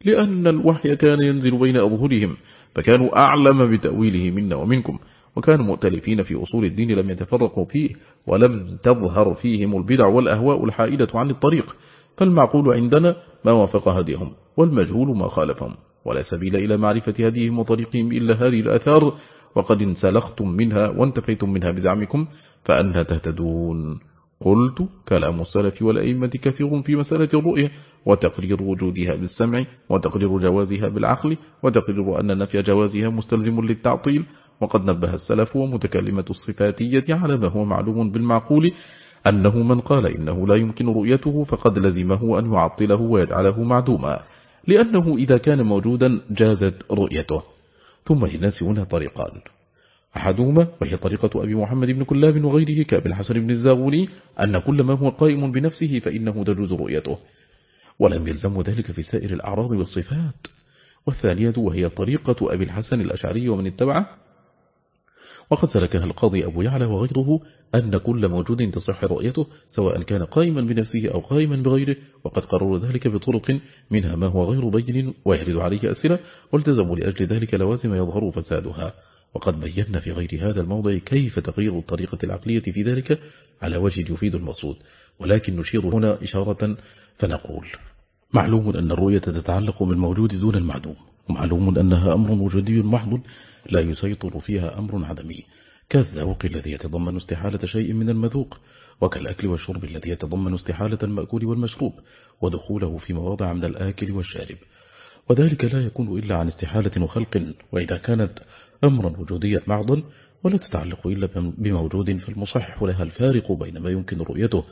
لأن الوحي كان ينزل بين أظهرهم فكانوا أعلم بتأويله منا ومنكم وكانوا مؤتلفين في أصول الدين لم يتفرقوا فيه ولم تظهر فيهم البدع والأهواء الحائدة عن الطريق. فالمعقول عندنا ما وافق هديهم والمجهول ما خالفهم ولا سبيل إلى معرفة هديهم وطريقهم إلا هذه الأثار وقد انسلختم منها وانتفيتم منها بزعمكم فأنها تهتدون. قلت كلام السلف والأئمة كثير في مسألة الرؤية وتقرير وجودها بالسمع وتقرير جوازها بالعقل وتقرير أن نفي جوازها مستلزم للتعطيل. وقد نبه السلف ومتكلمة الصفاتية على ما هو معلوم بالمعقول أنه من قال إنه لا يمكن رؤيته فقد لزمه أن يعطله ويجعله معدوما لأنه إذا كان موجودا جازت رؤيته. ثم للناس هنا طريقان. أحدهما وهي طريقة أبي محمد بن كلاب وغيره كأبي الحسن بن الزاغوني أن كل ما هو قائم بنفسه فإنه تجوز رؤيته. ولم يلزم ذلك في سائر الأعراض والصفات. والثانية وهي طريقة أبي الحسن الأشعري ومن اتبعه وقد سلكها القاضي أبو يعلى وغيره أن كل موجود تصح رؤيته سواء كان قائما بنفسه أو قائما بغيره وقد قرروا ذلك بطرق منها ما هو غير بين ويرد عليه أسئلة والتزموا لأجل ذلك لوازم يظهر فسادها. وقد بينا في غير هذا الموضع كيف تغيير الطريقة العقلية في ذلك على وجه يفيد المقصود. ولكن نشير هنا إشارة فنقول معلوم أن الرؤية تتعلق بالموجود دون المعدوم ومعلوم أنها أمر وجودي محض لا يسيطر فيها أمر عدمي. كالذوق الذي يتضمن استحالة شيء من المذوق وكالأكل والشرب الذي يتضمن استحالة المأكول والمشروب ودخوله في مواضع من الآكل والشارب. وذلك لا يكون إلا عن استحالة وخلق وإذا كانت أمرا وجوديا معضا ولا تتعلق إلا بموجود فالمصحح لها الفارق بين ما يمكن رؤيته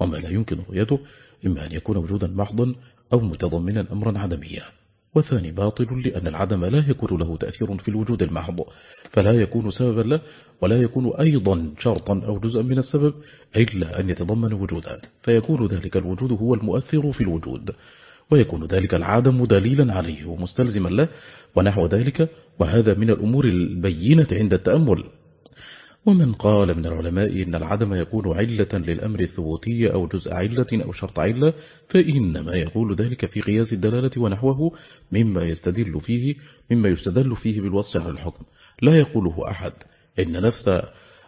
وما لا يمكن رؤيته إما أن يكون وجودا محضا أو متضمنا أمرا عدميا. والثاني باطل لأن العدم لا يكون له تأثير في الوجود المحض فلا يكون سببا له ولا يكون أيضا شرطا أو جزءا من السبب إلا أن يتضمن وجودا فيكون ذلك الوجود هو المؤثر في الوجود ويكون ذلك العدم دليلا عليه ومستلزما له ونحو ذلك وهذا من الأمور البينة عند التأمل. ومن قال من العلماء إن العدم يكون علة للأمر الثبوتي أو جزء علة أو شرط علة فإنما يقول ذلك في قياس الدلالة ونحوه مما يستدل فيه مما يستدل فيه بالوصف على الحكم. لا يقوله أحد إن نفس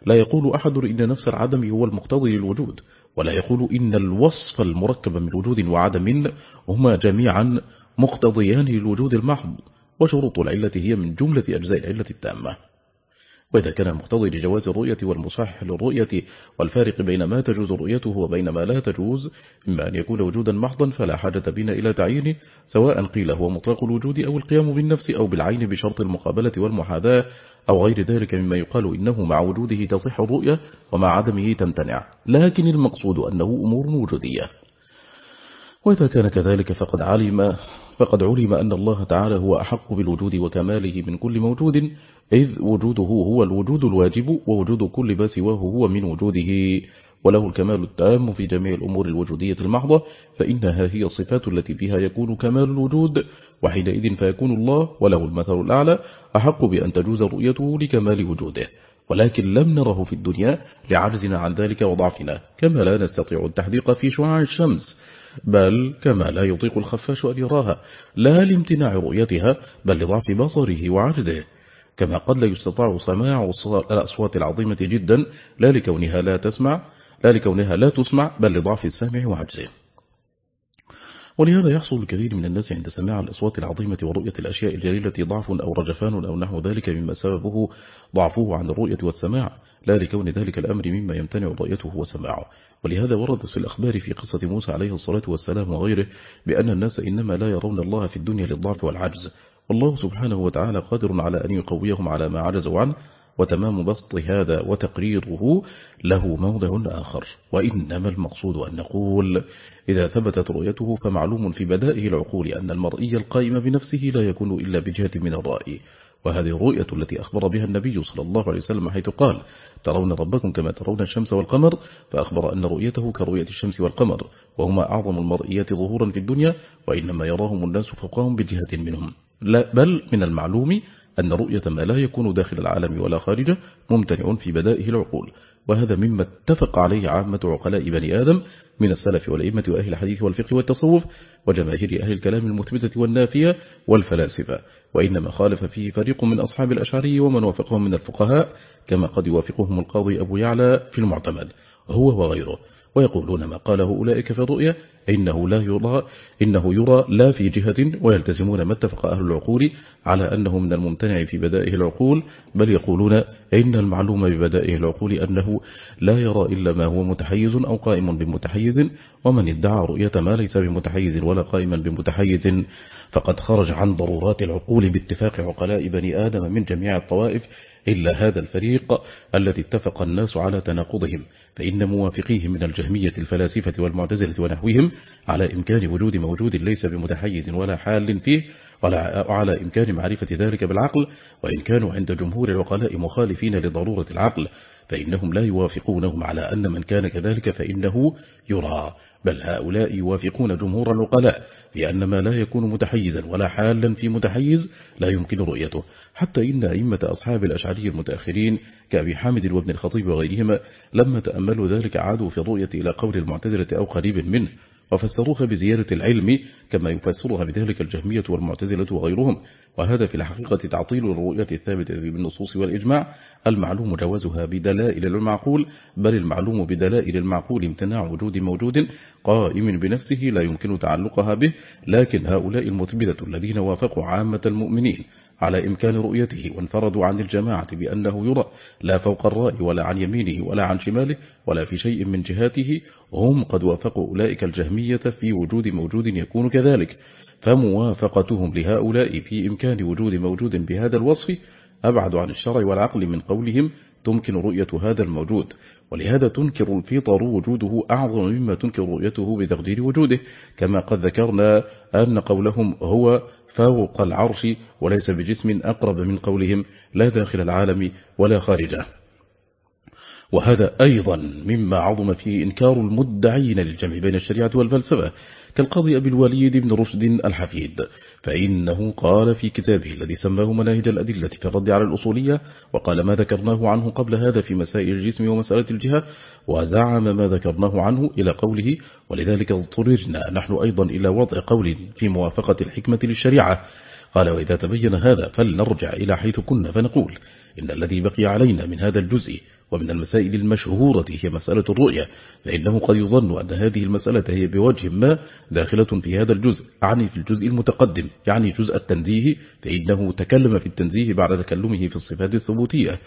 لا يقول أحد إن نفس العدم هو المقتضي للوجود ولا يقول إن الوصف المركب من وجود وعدم هما جميعا مقتضيان للوجود المحض وشروط العلة هي من جملة أجزاء العلة التامة. وإذا كان المقتضي لجواز الرؤية والمصحح للرؤية والفارق بين ما تجوز رؤيته وبين ما لا تجوز إما أن يكون وجودا محضا فلا حاجة بنا إلى تعيينه سواء قيل هو مطلق الوجود أو القيام بالنفس أو بالعين بشرط المقابلة والمحاذاة أو غير ذلك مما يقال إنه مع وجوده تصح الرؤية ومع عدمه تمتنع. لكن المقصود أنه أمور وجودية. وإذا كان كذلك فقد علم فقد علم أن الله تعالى هو أحق بالوجود وكماله من كل موجود إذ وجوده هو الوجود الواجب ووجود كل ما سواه هو من وجوده. وله الكمال التام في جميع الأمور الوجودية المحضة فإنها هي الصفات التي بها يكون كمال الوجود. وحينئذ فيكون الله وله المثل الأعلى أحق بأن تجوز رؤيته لكمال وجوده. ولكن لم نره في الدنيا لعجزنا عن ذلك وضعفنا كما لا نستطيع التحديق في شعاع الشمس. بل كما لا يطيق الخفاش أن يراها لا لامتناع رؤيتها بل لضعف بصره وعجزه. كما قد لا يستطاع سماع الأصوات العظيمة جدا لا لكونها لا تسمع لا لكونها لا تسمع بل لضعف السامع وعجزه. ولهذا يحصل الكثير من الناس عند سماع الأصوات العظيمة ورؤية الأشياء الجليلة ضعف أو رجفان أو نحو ذلك مما سببه ضعفه عن الرؤية والسماع. لا لكون ذلك الأمر مما يمتنع رؤيته وسماعه. ولهذا وردت في الأخبار في قصة موسى عليه الصلاة والسلام وغيره بأن الناس إنما لا يرون الله في الدنيا للضعف والعجز. والله سبحانه وتعالى قادر على أن يقويهم على ما عجزوا عنه وتمام بسط هذا وتقريره له موضع آخر. وإنما المقصود أن نقول إذا ثبتت رؤيته فمعلوم في بدائه العقول أن المرئي القائم بنفسه لا يكون إلا بجهة من الرأي. وهذه الرؤية التي أخبر بها النبي صلى الله عليه وسلم حيث قال ترون ربكم كما ترون الشمس والقمر فأخبر أن رؤيته كرؤية الشمس والقمر وهما أعظم المرئيات ظهورا في الدنيا وإنما يراهم الناس فوقهم بجهة منهم. لا بل من المعلوم أن رؤية ما لا يكون داخل العالم ولا خارجه ممتنع في بدائه العقول. وهذا مما اتفق عليه عامة عقلاء بني آدم من السلف والأئمة وأهل الحديث والفقه والتصوف وجماهير أهل الكلام المثبتة والنافية والفلاسفة. وإنما خالف فيه فريق من أصحاب الأشعري ومن وافقهم من الفقهاء كما قد يوافقهم القاضي أبو يعلى في المعتمد هو وغيره. ويقولون ما قاله أولئك في الرؤيا إنه لا يرى إنه يرى لا في جهة ويلتزمون ما اتفق أهل العقول على أنه من الممتنع في بدائه العقول بل يقولون إن المعلوم ببدائه العقول أنه لا يرى إلا ما هو متحيز أو قائم بمتحيز ومن ادعى رؤية ما ليس بمتحيز ولا قائما بمتحيز فقد خرج عن ضرورات العقول باتفاق عقلاء بني آدم من جميع الطوائف إلا هذا الفريق الذي اتفق الناس على تناقضهم فإن موافقيه من الجهمية الفلاسفة والمعتزلة ونحوهم على إمكان وجود موجود ليس بمتحيز ولا حال فيه ولا على إمكان معرفة ذلك بالعقل وإن كانوا عند جمهور العقلاء مخالفين لضرورة العقل فإنهم لا يوافقونهم على أن من كان كذلك فإنه يرى. بل هؤلاء يوافقون جمهور العقلاء في أن ما لا يكون متحيزا ولا حالا في متحيز لا يمكن رؤيته. حتى إن أئمة أصحاب الأشعري المتأخرين كأبي حامد وابن الخطيب وغيرهما لما تأملوا ذلك عادوا في الرؤية إلى قول المعتزلة أو قريب منه. وفسروها بزيادة العلم كما يفسرها بذلك الجهمية والمعتزلة وغيرهم. وهذا في الحقيقة تعطيل الرؤية الثابتة بالنصوص والإجماع. المعلوم جوازها بدلائل المعقول بل المعلوم بدلائل المعقول امتناع وجود موجود قائم بنفسه لا يمكن تعلقها به. لكن هؤلاء المثبتة الذين وافقوا عامة المؤمنين على إمكان رؤيته وانفردوا عن الجماعة بأنه يرى لا فوق الرأي ولا عن يمينه ولا عن شماله ولا في شيء من جهاته. هم قد وافقوا أولئك الجهمية في وجود موجود يكون كذلك. فموافقتهم لهؤلاء في إمكان وجود موجود بهذا الوصف. أبعد عن الشرع والعقل من قولهم تمكن رؤية هذا الموجود. ولهذا تنكر الفطر وجوده أعظم مما تنكر رؤيته بتقدير وجوده. كما قد ذكرنا أن قولهم هو فوق العرش وليس بجسم أقرب من قولهم لا داخل العالم ولا خارجه. وهذا أيضا مما عظم فيه إنكار المدعين للجمع بين الشريعة والفلسفة. كالقاضي أبي الوليد بن رشد الحفيد فإنه قال في كتابه الذي سماه مناهج الأدلة في الرد على الأصولية وقال ما ذكرناه عنه قبل هذا في مسائل الجسم ومسألة الجهة وزعم ما ذكرناه عنه إلى قوله ولذلك اضطررنا نحن أيضا إلى وضع قول في موافقة الحكمة للشريعة. قال وإذا تبين هذا فلنرجع إلى حيث كنا فنقول إن الذي بقي علينا من هذا الجزء ومن المسائل المشهورة هي مسألة الرؤية فإنه قد يظن أن هذه المسألة هي بوجه ما داخلة في هذا الجزء يعني في الجزء المتقدم يعني جزء التنزيه فإنه تكلم في التنزيه بعد تكلمه في الصفات الثبوتية.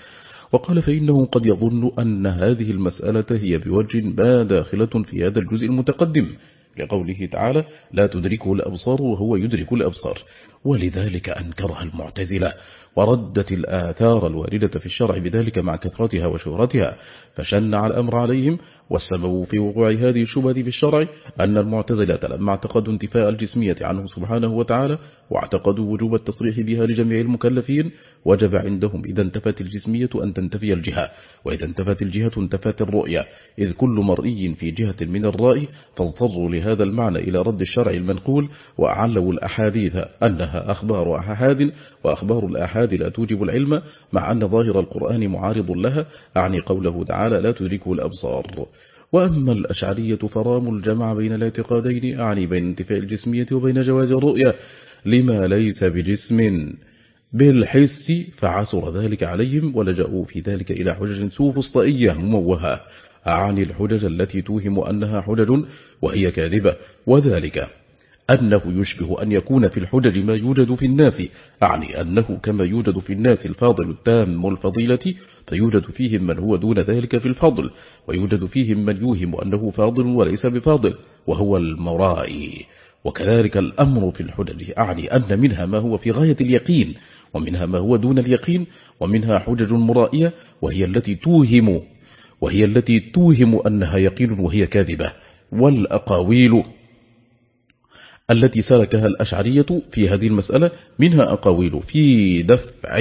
وقال فإنه قد يظن أن هذه المسألة هي بوجه ما داخلة في هذا الجزء المتقدم. لقوله تعالى لا تدركه الأبصار وهو يدرك الأبصار ولذلك أنكرها المعتزلة. وردت الآثار الواردة في الشرع بذلك مع كثرتها وشهرتها. فشنع الأمر عليهم والسبب في وقوع هذه الشبهة في الشرع أن المعتزلة لما اعتقدوا انتفاء الجسمية عنه سبحانه وتعالى واعتقدوا وجوب التصريح بها لجميع المكلفين وجب عندهم إذا انتفت الجسمية أن تنتفي الجهة وإذا انتفت الجهة انتفت الرؤية إذ كل مرئي في جهة من الرأي فاضطروا لهذا المعنى إلى رد الشرع المنقول وأعلوا الأحاديث أنها أخبار أحاد وأخبار الأحاد لا توجب العلم مع أن ظاهر القرآن معارض لها أعني قوله تعالى لا تدركه الأبصار. وأما الأشعرية فرام الجمع بين الاعتقادين أعني بين انتفاء الجسمية وبين جواز الرؤية لما ليس بجسم. بالحس فعسر ذلك عليهم ولجأوا في ذلك إلى حجج سوفسطائية مموهة. عن الحجج التي توهم أنها حجج وهي كاذبة وذلك أنه يشبه أن يكون في الحجج ما يوجد في الناس أعني أنه كما يوجد في الناس الفاضل التام الفضيلة فيوجد فيهم من هو دون ذلك في الفضل ويوجد فيهم من يوهم أنه فاضل وليس بفاضل وهو المرائي وكذلك الأمر في الحجج أعني أن منها ما هو في غاية اليقين ومنها ما هو دون اليقين ومنها حجج مرائية وهي التي توهم وهي التي توهم أنها يقين وهي كاذبة والأقاويل التي سلكها الأشعرية في هذه المسألة منها أقاويل في دفع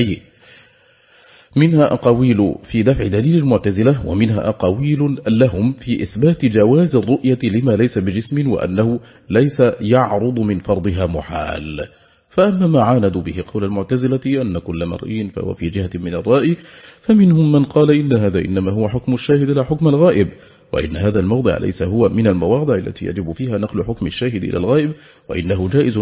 منها أقاويل في دفع دليل المعتزلة ومنها أقاويل لهم في إثبات جواز الرؤية لما ليس بجسم وأنه ليس يعرض من فرضها محال. فأما ما عاندوا به قول المعتزلة أن كل مرئي فهو في جهة من الرأي فمنهم من قال إن هذا إنما هو حكم الشاهد لا حكم الغائب. وإن هذا الموضع ليس هو من المواضع التي يجب فيها نقل حكم الشاهد إلى الغائب وإنه جائز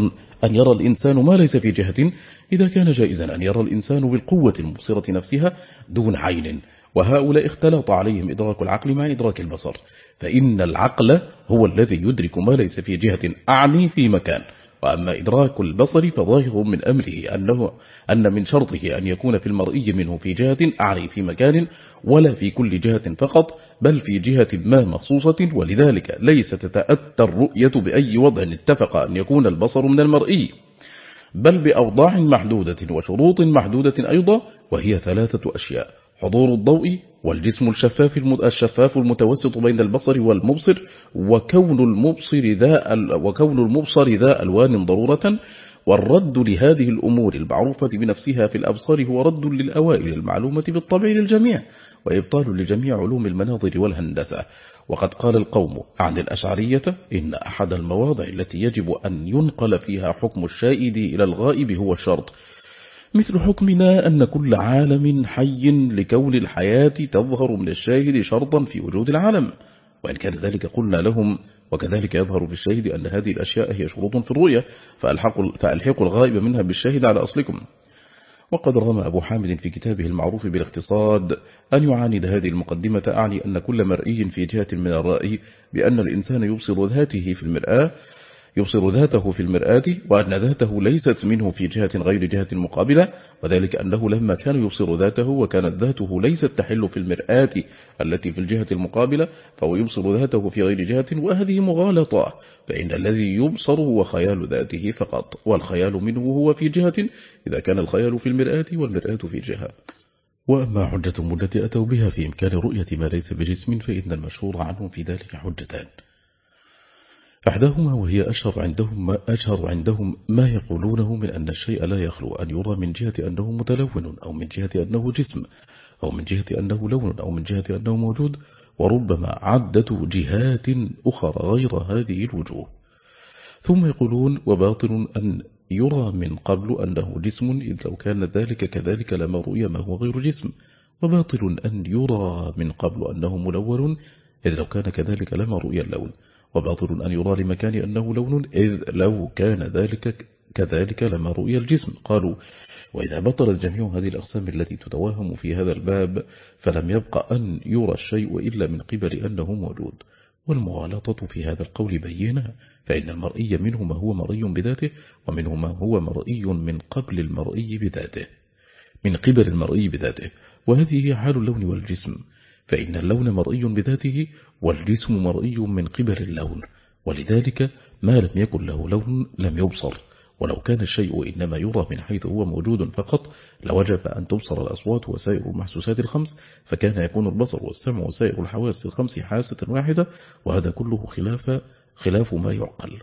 أن يرى الإنسان ما ليس في جهة إذا كان جائزا أن يرى الإنسان بالقوة المبصرة نفسها دون عين. وهؤلاء اختلط عليهم إدراك العقل مع إدراك البصر. فإن العقل هو الذي يدرك ما ليس في جهة أعني في مكان. وأما إدراك البصر فظاهر من أمره أنه أن من شرطه أن يكون في المرئي منه في جهة أعني في مكان ولا في كل جهة فقط. بل في جهة ما مخصوصة ولذلك ليس تتأتى الرؤية بأي وضع اتفق أن يكون البصر من المرئي بل بأوضاع محدودة وشروط محدودة أيضا وهي ثلاثة أشياء حضور الضوء والجسم الشفاف الشفاف المتوسط بين البصر والمبصر وكون المبصر ذا وكون المبصر ذا ألوان ضرورة والرد لهذه الأمور المعروفة بنفسها في الأبصار هو رد للأوائل المعلومة بالطبع للجميع وإبطال لجميع علوم المناظر والهندسة. وقد قال القوم عن الأشعرية إن أحد المواضع التي يجب أن ينقل فيها حكم الشائد إلى الغائب هو الشرط. مثل حكمنا أن كل عالم حي لكون الحياة تظهر من الشاهد شرطا في وجود العالم. وإن كان ذلك قلنا لهم وكذلك يظهر في الشاهد أن هذه الأشياء هي شروط في الرؤية فألحقوا الغائب منها بالشاهد على أصلكم. وقد رمى أبو حامد في كتابه المعروف بالاقتصاد أن يعاند هذه المقدمة أعني أن كل مرئي في جهة من الرأي بأن الإنسان يبصر ذاته في المرآة يبصر ذاته في المرآة وأن ذاته ليست منه في جهة غير جهة مقابلة وذلك أنه لما كان يبصر ذاته وكانت ذاته ليست تحل في المرآة التي في الجهة المقابلة فهو يبصر ذاته في غير جهة وهذه مغالطة فإن الذي يبصر هو خيال ذاته فقط والخيال منه هو في جهة إذا كان الخيال في المرآة والمرآة في جهة. وأما حجة التي أتوا بها في إمكان رؤية ما ليس بجسم فإن المشهور عنهم في ذلك حجتان. أحداهما وهي أشهر عندهم ما أشهر عندهم ما يقولونه من أن الشيء لا يخلو أن يرى من جهة أنه متلون أو من جهة أنه جسم أو من جهة أنه لون أو من جهة أنه موجود وربما عدة جهات أخرى غير هذه الوجوه. ثم يقولون وباطل أن يرى من قبل أنه جسم إذ لو كان ذلك كذلك لما رؤي ما هو غير جسم. وباطل أن يرى من قبل أنه ملون إذ لو كان كذلك لما رؤي اللون. وباطل أن يرى لمكان أنه لون إذ لو كان ذلك كذلك لما رؤي الجسم. قالوا وإذا بطلت جميع هذه الأقسام التي تتوهم في هذا الباب فلم يبقى أن يرى الشيء إلا من قبل أنه موجود. والمغالطة في هذا القول بينا فإن المرئي منه ما هو مرئي بذاته ومنه ما هو مرئي من قبل المرئي بذاته من قبل المرئي بذاته. وهذه هي حال اللون والجسم. فإن اللون مرئي بذاته والجسم مرئي من قبل اللون ولذلك ما لم يكن له لون لم يبصر. ولو كان الشيء إنما يرى من حيث هو موجود فقط لوجب أن تبصر الأصوات وسائر المحسوسات الخمس فكان يكون البصر والسمع وسائر الحواس الخمس حاسة واحدة وهذا كله خلاف خلاف ما يعقل.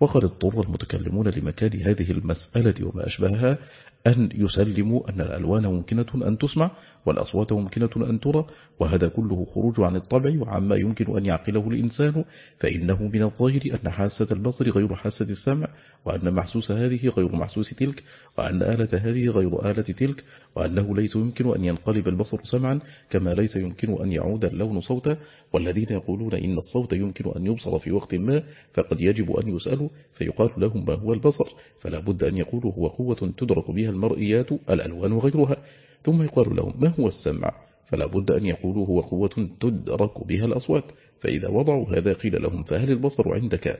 وقد اضطر المتكلمون لمكان هذه المسألة وما أشبهها أن يسلموا أن الألوان ممكنة أن تسمع والأصوات ممكنة أن ترى وهذا كله خروج عن الطبع وعما يمكن أن يعقله الإنسان. فإنه من الظاهر أن حاسة البصر غير حاسة السمع وأن محسوس هذه غير محسوس تلك وأن آلة هذه غير آلة تلك وأنه ليس يمكن أن ينقلب البصر سمعا كما ليس يمكن أن يعود اللون صوتا. والذين يقولون إن الصوت يمكن أن يبصر في وقت ما فقد يجب أن يسألوا فيقال لهم ما هو البصر؟ فلا بد أن يقولوا هو قوة تدرك بها المرئيات الألوان وغيرها. ثم يقال لهم ما هو السمع؟ فلا بد أن يقولوا هو قوة تدرك بها الأصوات. فإذا وضعوا هذا قيل لهم فهل البصر عندك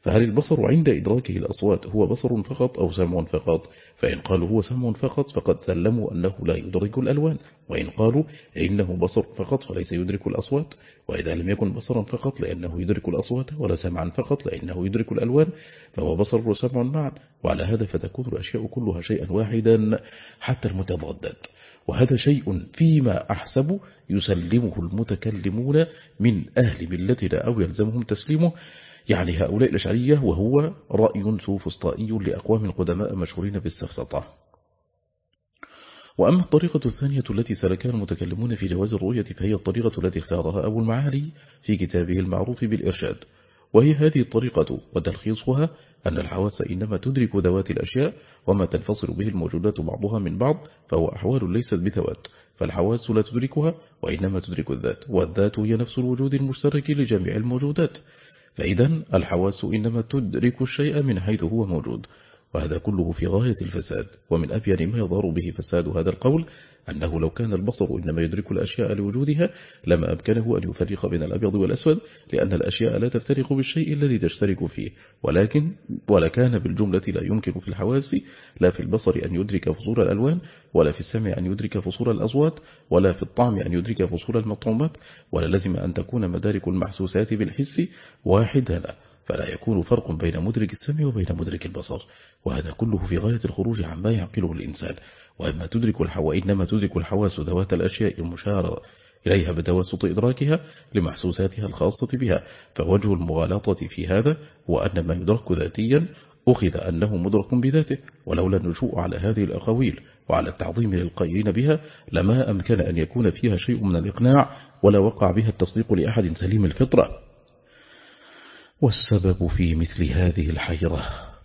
فهل البصر عند إدراكه الأصوات هو بصر فقط أو سمع فقط؟ فإن قالوا هو سمع فقط فقد سلموا أنه لا يدرك الألوان. وإن قالوا إنه بصر فقط فليس يدرك الأصوات. وإذا لم يكن بصرا فقط لأنه يدرك الأصوات ولا سمعا فقط لأنه يدرك الألوان فهو بصر وسمع معا. وعلى هذا فتكون الأشياء كلها شيئا واحدا حتى المتضادات. وهذا شيء فيما أحسب يسلمه المتكلمون من أهل ملتنا أو يلزمهم تسليمه يعني هؤلاء الأشعرية وهو رأي سوفسطائي لأقوام قدماء مشهورين بالسفسطة. وأما الطريقة الثانية التي سلكها المتكلمون في جواز الرؤية فهي الطريقة التي اختارها أبو المعالي في كتابه المعروف بالإرشاد. وهي هذه الطريقة وتلخيصها أن الحواس إنما تدرك ذوات الأشياء وما تنفصل به الموجودات بعضها من بعض فهو أحوال ليست بثوات. فالحواس لا تدركها وإنما تدرك الذات والذات هي نفس الوجود المشترك لجميع الموجودات. فإذا الحواس إنما تدرك الشيء من حيث هو موجود. وهذا كله في غاية الفساد ومن أبين ما يظهر به فساد هذا القول أنه لو كان البصر إنما يدرك الأشياء لوجودها لما أمكنه أن يفرق بين الأبيض والأسود لأن الأشياء لا تفترق بالشيء الذي تشترك فيه ولكن ولا كان بالجملة لا يمكن في الحواس لا في البصر أن يدرك فصول الألوان ولا في السمع أن يدرك فصول الأصوات ولا في الطعم أن يدرك فصول المطعومات ولا لزم أن تكون مدارك المحسوسات بالحس واحدا. فلا يكون فرق بين مدرك السمع وبين مدرك البصر وهذا كله في غاية الخروج عما يعقله الإنسان. وإما تدرك الحواء إنما تدرك الحواس ذوات الأشياء المشارة إليها بتوسط إدراكها لمحسوساتها الخاصة بها. فوجه المغالطة في هذا هو أن ما يدرك ذاتيا أخذ أنه مدرك بذاته ولولا النشوء على هذه الأقاويل وعلى التعظيم للقائلين بها لما أمكن أن يكون فيها شيء من الإقناع ولا وقع بها التصديق لأحد سليم الفطرة. والسبب في مثل هذه الحيرة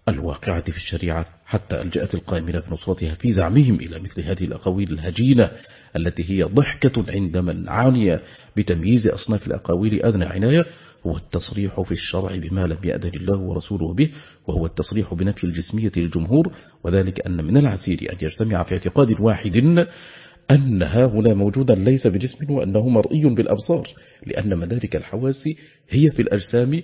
الواقعة في الشريعة حتى ألجأت القائمين بنصرتها في زعمهم إلى مثل هذه الأقاويل الهجينة التي هي ضحكة عند من عني بتمييز أصناف الأقاويل أدنى عناية هو التصريح في الشرع بما لم يأذن الله ورسوله به وهو التصريح بنفي الجسمية للجمهور وذلك أن من العسير أن يجتمع في اعتقاد واحد أن هنا موجودا ليس بجسم وأنه مرئي بالأبصار لأن مدارك الحواس هي في الأجسام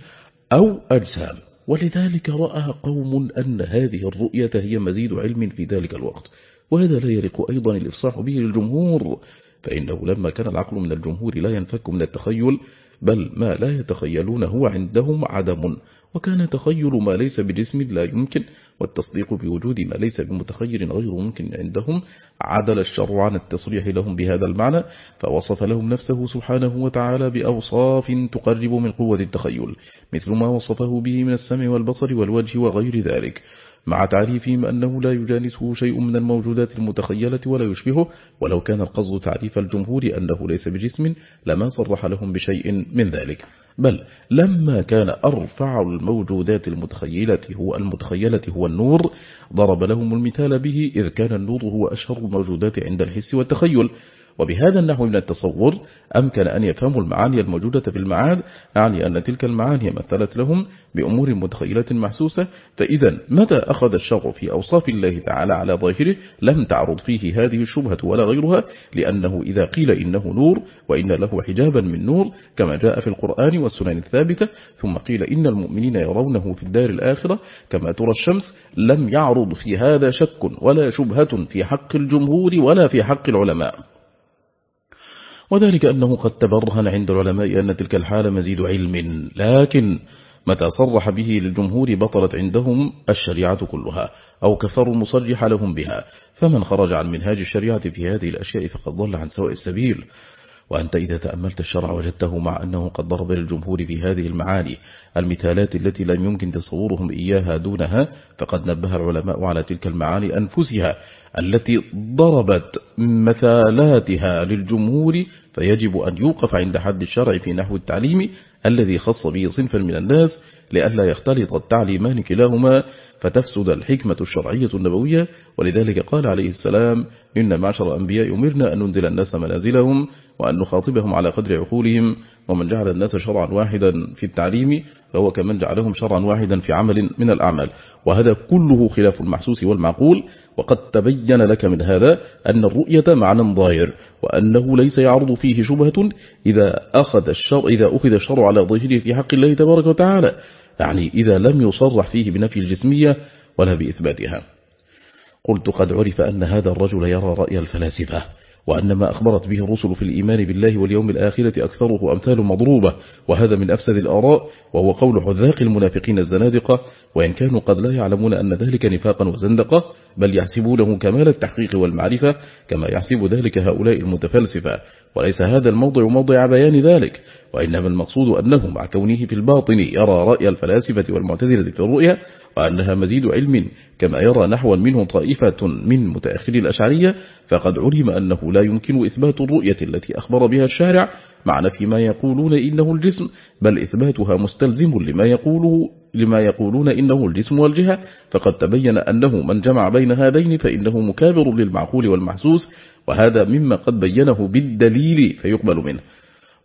أو أجسام. ولذلك رأى قوم أن هذه الرؤية هي مزيد علم في ذلك الوقت وهذا لا يليق أيضا الإفصاح به للجمهور. فإنه لما كان العقل من الجمهور لا ينفك من التخيل بل ما لا يتخيلونه عندهم عدم. وكان تخيل ما ليس بجسم لا يمكن والتصديق بوجود ما ليس بمتخيل غير ممكن عندهم. عدل الشرع عن التصريح لهم بهذا المعنى فوصف لهم نفسه سبحانه وتعالى بأوصاف تقرب من قوة التخيل مثل ما وصفه به من السمع والبصر والوجه وغير ذلك. مع تعريفهم أنه لا يجانسه شيء من الموجودات المتخيلة ولا يشبهه ولو كان القصد تعريف الجمهور أنه ليس بجسم لما صرح لهم بشيء من ذلك. بل لما كان أرفع الموجودات المتخيلة هو المتخيلة هو النور ضرب لهم المثال به إذ كان النور هو أشهر الموجودات عند الحس والتخيل. وبهذا النحو من التصور أمكن أن يفهموا المعاني الموجودة في المعاد يعني أن تلك المعاني مثلت لهم بأمور متخيلة محسوسة. فإذا متى أخذ الشرع في أوصاف الله تعالى على ظاهره؟ لم تعرض فيه هذه الشبهة ولا غيرها لأنه إذا قيل إنه نور وإن له حجابا من نور كما جاء في القرآن والسنن الثابتة ثم قيل إن المؤمنين يرونه في الدار الآخرة كما ترى الشمس لم يعرض في هذا شك ولا شبهة في حق الجمهور ولا في حق العلماء. وذلك أنه قد تبرهن عند العلماء أن تلك الحالة مزيد علم لكن متى صرح به للجمهور بطلت عندهم الشريعة كلها أو كفر مصرح لهم بها. فمن خرج عن منهاج الشريعة في هذه الأشياء فقد ضل عن سواء السبيل. وأنت إذا تأملت الشرع وجدته مع أنه قد ضرب للجمهور في هذه المعاني المثالات التي لم يمكن تصورهم إياها دونها فقد نبه العلماء على تلك المعاني أنفسها. التي ضربت مثالاتها للجمهور فيجب أن يوقف عند حد الشرع في نحو التعليم الذي خص به صنفا من الناس لئلا يختلط التعليمان كلاهما فتفسد الحكمة الشرعية النبوية. ولذلك قال عليه السلام إن معشر أنبياء أمرنا أن ننزل الناس منازلهم وأن نخاطبهم على قدر عقولهم ومن جعل الناس شرعا واحدا في التعليم فهو كمن جعلهم شرعا واحدا في عمل من الأعمال. وهذا كله خلاف المحسوس والمعقول. وقد تبين لك من هذا أن الرؤية معنى ضائر وأنه ليس يعرض فيه شبهة إذا أخذ الشرع, إذا أخذ الشرع على ظهره في حق الله تبارك وتعالى. يعني إذا لم يصرح فيه بنفي الجسمية ولا بإثباتها. قلت قد عرف أن هذا الرجل يرى رأي الفلاسفة. وأن ما أخبرت به الرسل في الإيمان بالله واليوم الآخرة أكثره أمثال مضروبة وهذا من أفسد الآراء وهو قول حذاق المنافقين الزنادقة وإن كانوا قد لا يعلمون أن ذلك نفاقا وزندقة بل يحسبونه كمال التحقيق والمعرفة كما يحسب ذلك هؤلاء المتفلسفة. وليس هذا الموضع موضع بيان ذلك وإنما المقصود أنه مع كونه في الباطن يرى رأي الفلاسفة والمعتزلة في الرؤية وأنها مزيد علم كما يرى نحوا منه طائفة من متأخر الأشعرية فقد علم أنه لا يمكن إثبات الرؤية التي أخبر بها الشارع مع نفي ما يقولون إنه الجسم بل إثباتها مستلزم لما يقوله لما يقولون إنه الجسم والجهة فقد تبين أنه من جمع بين هذين فإنه مكابر للمعقول والمحسوس وهذا مما قد بينه بالدليل فيقبل منه.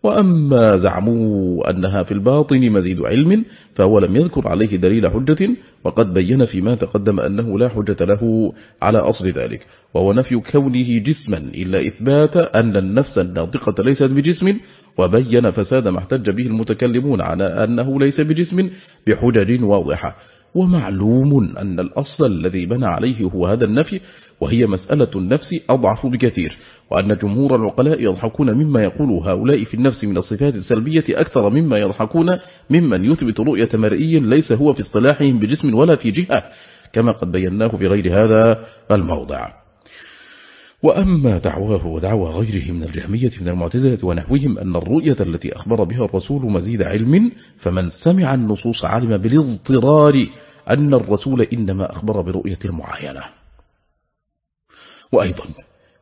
وأما زعموا أنها في الباطن مزيد علم فهو لم يذكر عليه دليل حجة وقد بين فيما تقدم أنه لا حجة له على أصل ذلك وهو نفي كونه جسما إلا إثبات أن النفس الناطقة ليست بجسم وبين فساد ما احتج به المتكلمون على أنه ليس بجسم بحجج واضحة. ومعلوم أن الأصل الذي بنى عليه هو هذا النفي وهي مسألة النفس أضعف بكثير وأن جمهور العقلاء يضحكون مما يقول هؤلاء في النفس من الصفات السلبية أكثر مما يضحكون ممن يثبت رؤية مرئي ليس هو في اصطلاحهم بجسم ولا في جهة كما قد بيناه في غير هذا الموضع. وأما دعواه ودعوى غيره من الجهمية من المعتزلة ونحوهم أن الرؤية التي أخبر بها الرسول مزيد علم فمن سمع النصوص علم بالاضطرار أن الرسول إنما أخبر برؤية المعاينة. وأيضا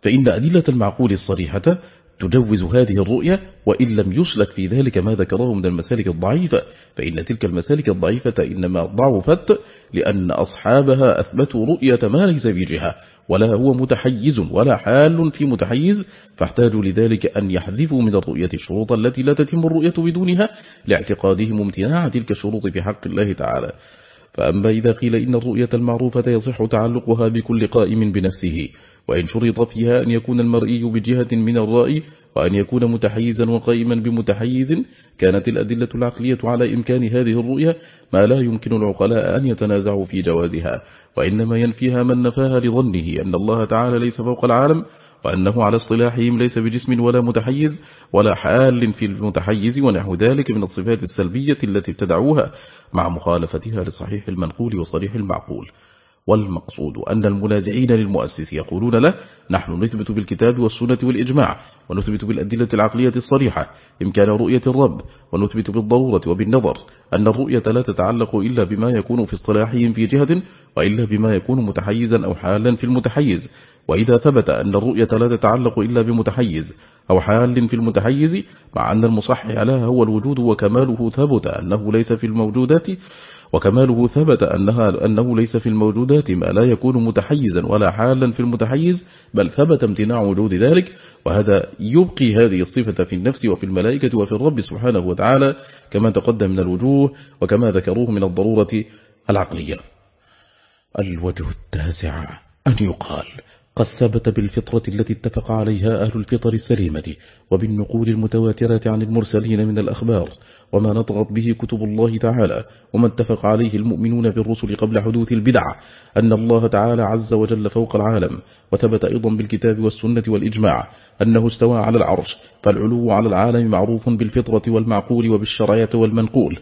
فإن أدلة المعقول الصريحة تجوز هذه الرؤية وإن لم يسلك في ذلك ما ذكره من المسالك الضعيفة فإن تلك المسالك الضعيفة إنما ضعفت لأن أصحابها أثبتوا رؤية ما ليس في جهة ولا هو متحيز ولا حال في متحيز فاحتاجوا لذلك أن يحذفوا من الرؤية الشروط التي لا تتم الرؤية بدونها لاعتقادهم امتناع تلك الشروط في حق الله تعالى. فأما إذا قيل إن الرؤية المعروفة يصح تعلقها بكل قائم بنفسه وإن شرط فيها أن يكون المرئي بجهة من الرأي وأن يكون متحيزا وقائما بمتحيز كانت الأدلة العقلية على إمكان هذه الرؤية ما لا يمكن العقلاء أن يتنازعوا في جوازها وإنما ينفيها من نفاها لظنه أن الله تعالى ليس فوق العالم وأنه على اصطلاحهم ليس بجسم ولا متحيز ولا حال في المتحيز ونحو ذلك من الصفات السلبية التي ابتدعوها مع مخالفتها لصحيح المنقول وصريح المعقول. والمقصود أن المنازعين للمؤسس يقولون له نحن نثبت بالكتاب والسنة والإجماع ونثبت بالأدلة العقلية الصريحة إمكان رؤية الرب ونثبت بالضرورة وبالنظر أن الرؤية لا تتعلق إلا بما يكون في اصطلاحهم في جهة وإلا بما يكون متحيزا أو حالا في المتحيز. وإذا ثبت أن الرؤية لا تتعلق إلا بمتحيز أو حال في المتحيز مع أن المصحح لها هو الوجود وكماله ثبت أنه ليس في الموجودات وكماله ثبت أنها أنه ليس في الموجودات ما لا يكون متحيزا ولا حالا في المتحيز بل ثبت امتناع وجود ذلك وهذا يبقي هذه الصفة في النفس وفي الملائكة وفي الرب سبحانه وتعالى كما تقدم من الوجوه وكما ذكروه من الضرورة العقلية. الوجه التاسع أن يقال قد ثبت بالفطرة التي اتفق عليها أهل الفطر السليمة وبالنقول المتواترة عن المرسلين من الأخبار وما نطغت به كتب الله تعالى وما اتفق عليه المؤمنون بالرسل قبل حدوث البدع أن الله تعالى عز وجل فوق العالم وثبت أيضا بالكتاب والسنة والإجماع أنه استوى على العرش فالعلو على العالم معروف بالفطرة والمعقول وبالشرعية والمنقول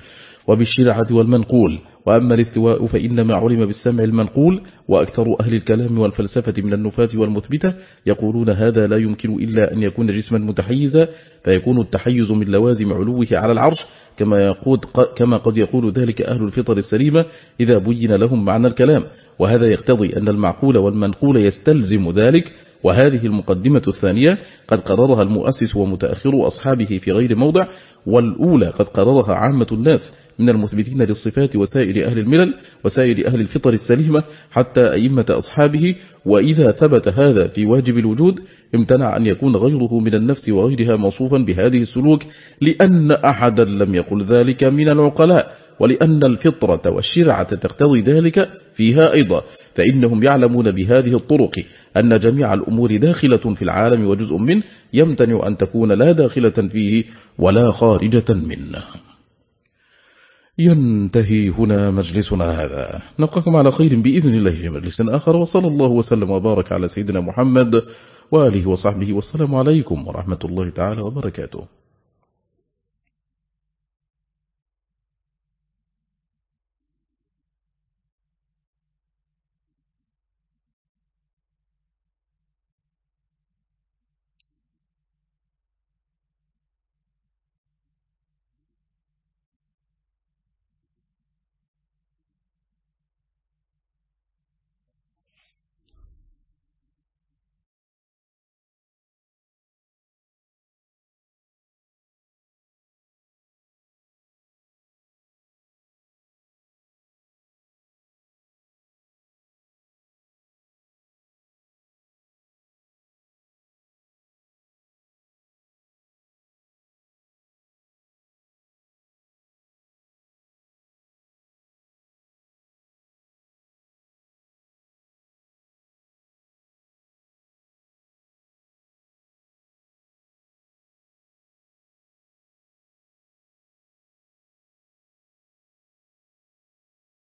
وبالشرعة والمنقول. وأما الاستواء فإنما علم بالسمع المنقول وأكثر أهل الكلام والفلسفة من النفاة والمثبتة يقولون هذا لا يمكن إلا أن يكون جسما متحيزا فيكون التحيز من لوازم علوه على العرش كما, يقود كما قد يقول ذلك أهل الفطر السليمة إذا بين لهم معنى الكلام. وهذا يقتضي أن المعقول والمنقول يستلزم ذلك وهذه المقدمة الثانية قد قررها المؤسس ومتأخر أصحابه في غير موضع والأولى قد قررها عامة الناس من المثبتين للصفات وسائر أهل الملل وسائر أهل الفطر السليمة حتى أئمة أصحابه وإذا ثبت هذا في واجب الوجود امتنع أن يكون غيره من النفس وغيرها موصوفا بهذه السلوك لأن أحدا لم يقل ذلك من العقلاء. ولأن الفطرة والشرعة تقتضي ذلك فيها أيضا فإنهم يعلمون بهذه الطرق أن جميع الأمور داخلة في العالم وجزء منه يمتنع أن تكون لا داخلة فيه ولا خارجة منه. ينتهي هنا مجلسنا هذا. نلقاكم على خير بإذن الله في مجلس آخر وصلى الله وسلم وبارك على سيدنا محمد وآله وصحبه والسلام عليكم ورحمة الله تعالى وبركاته.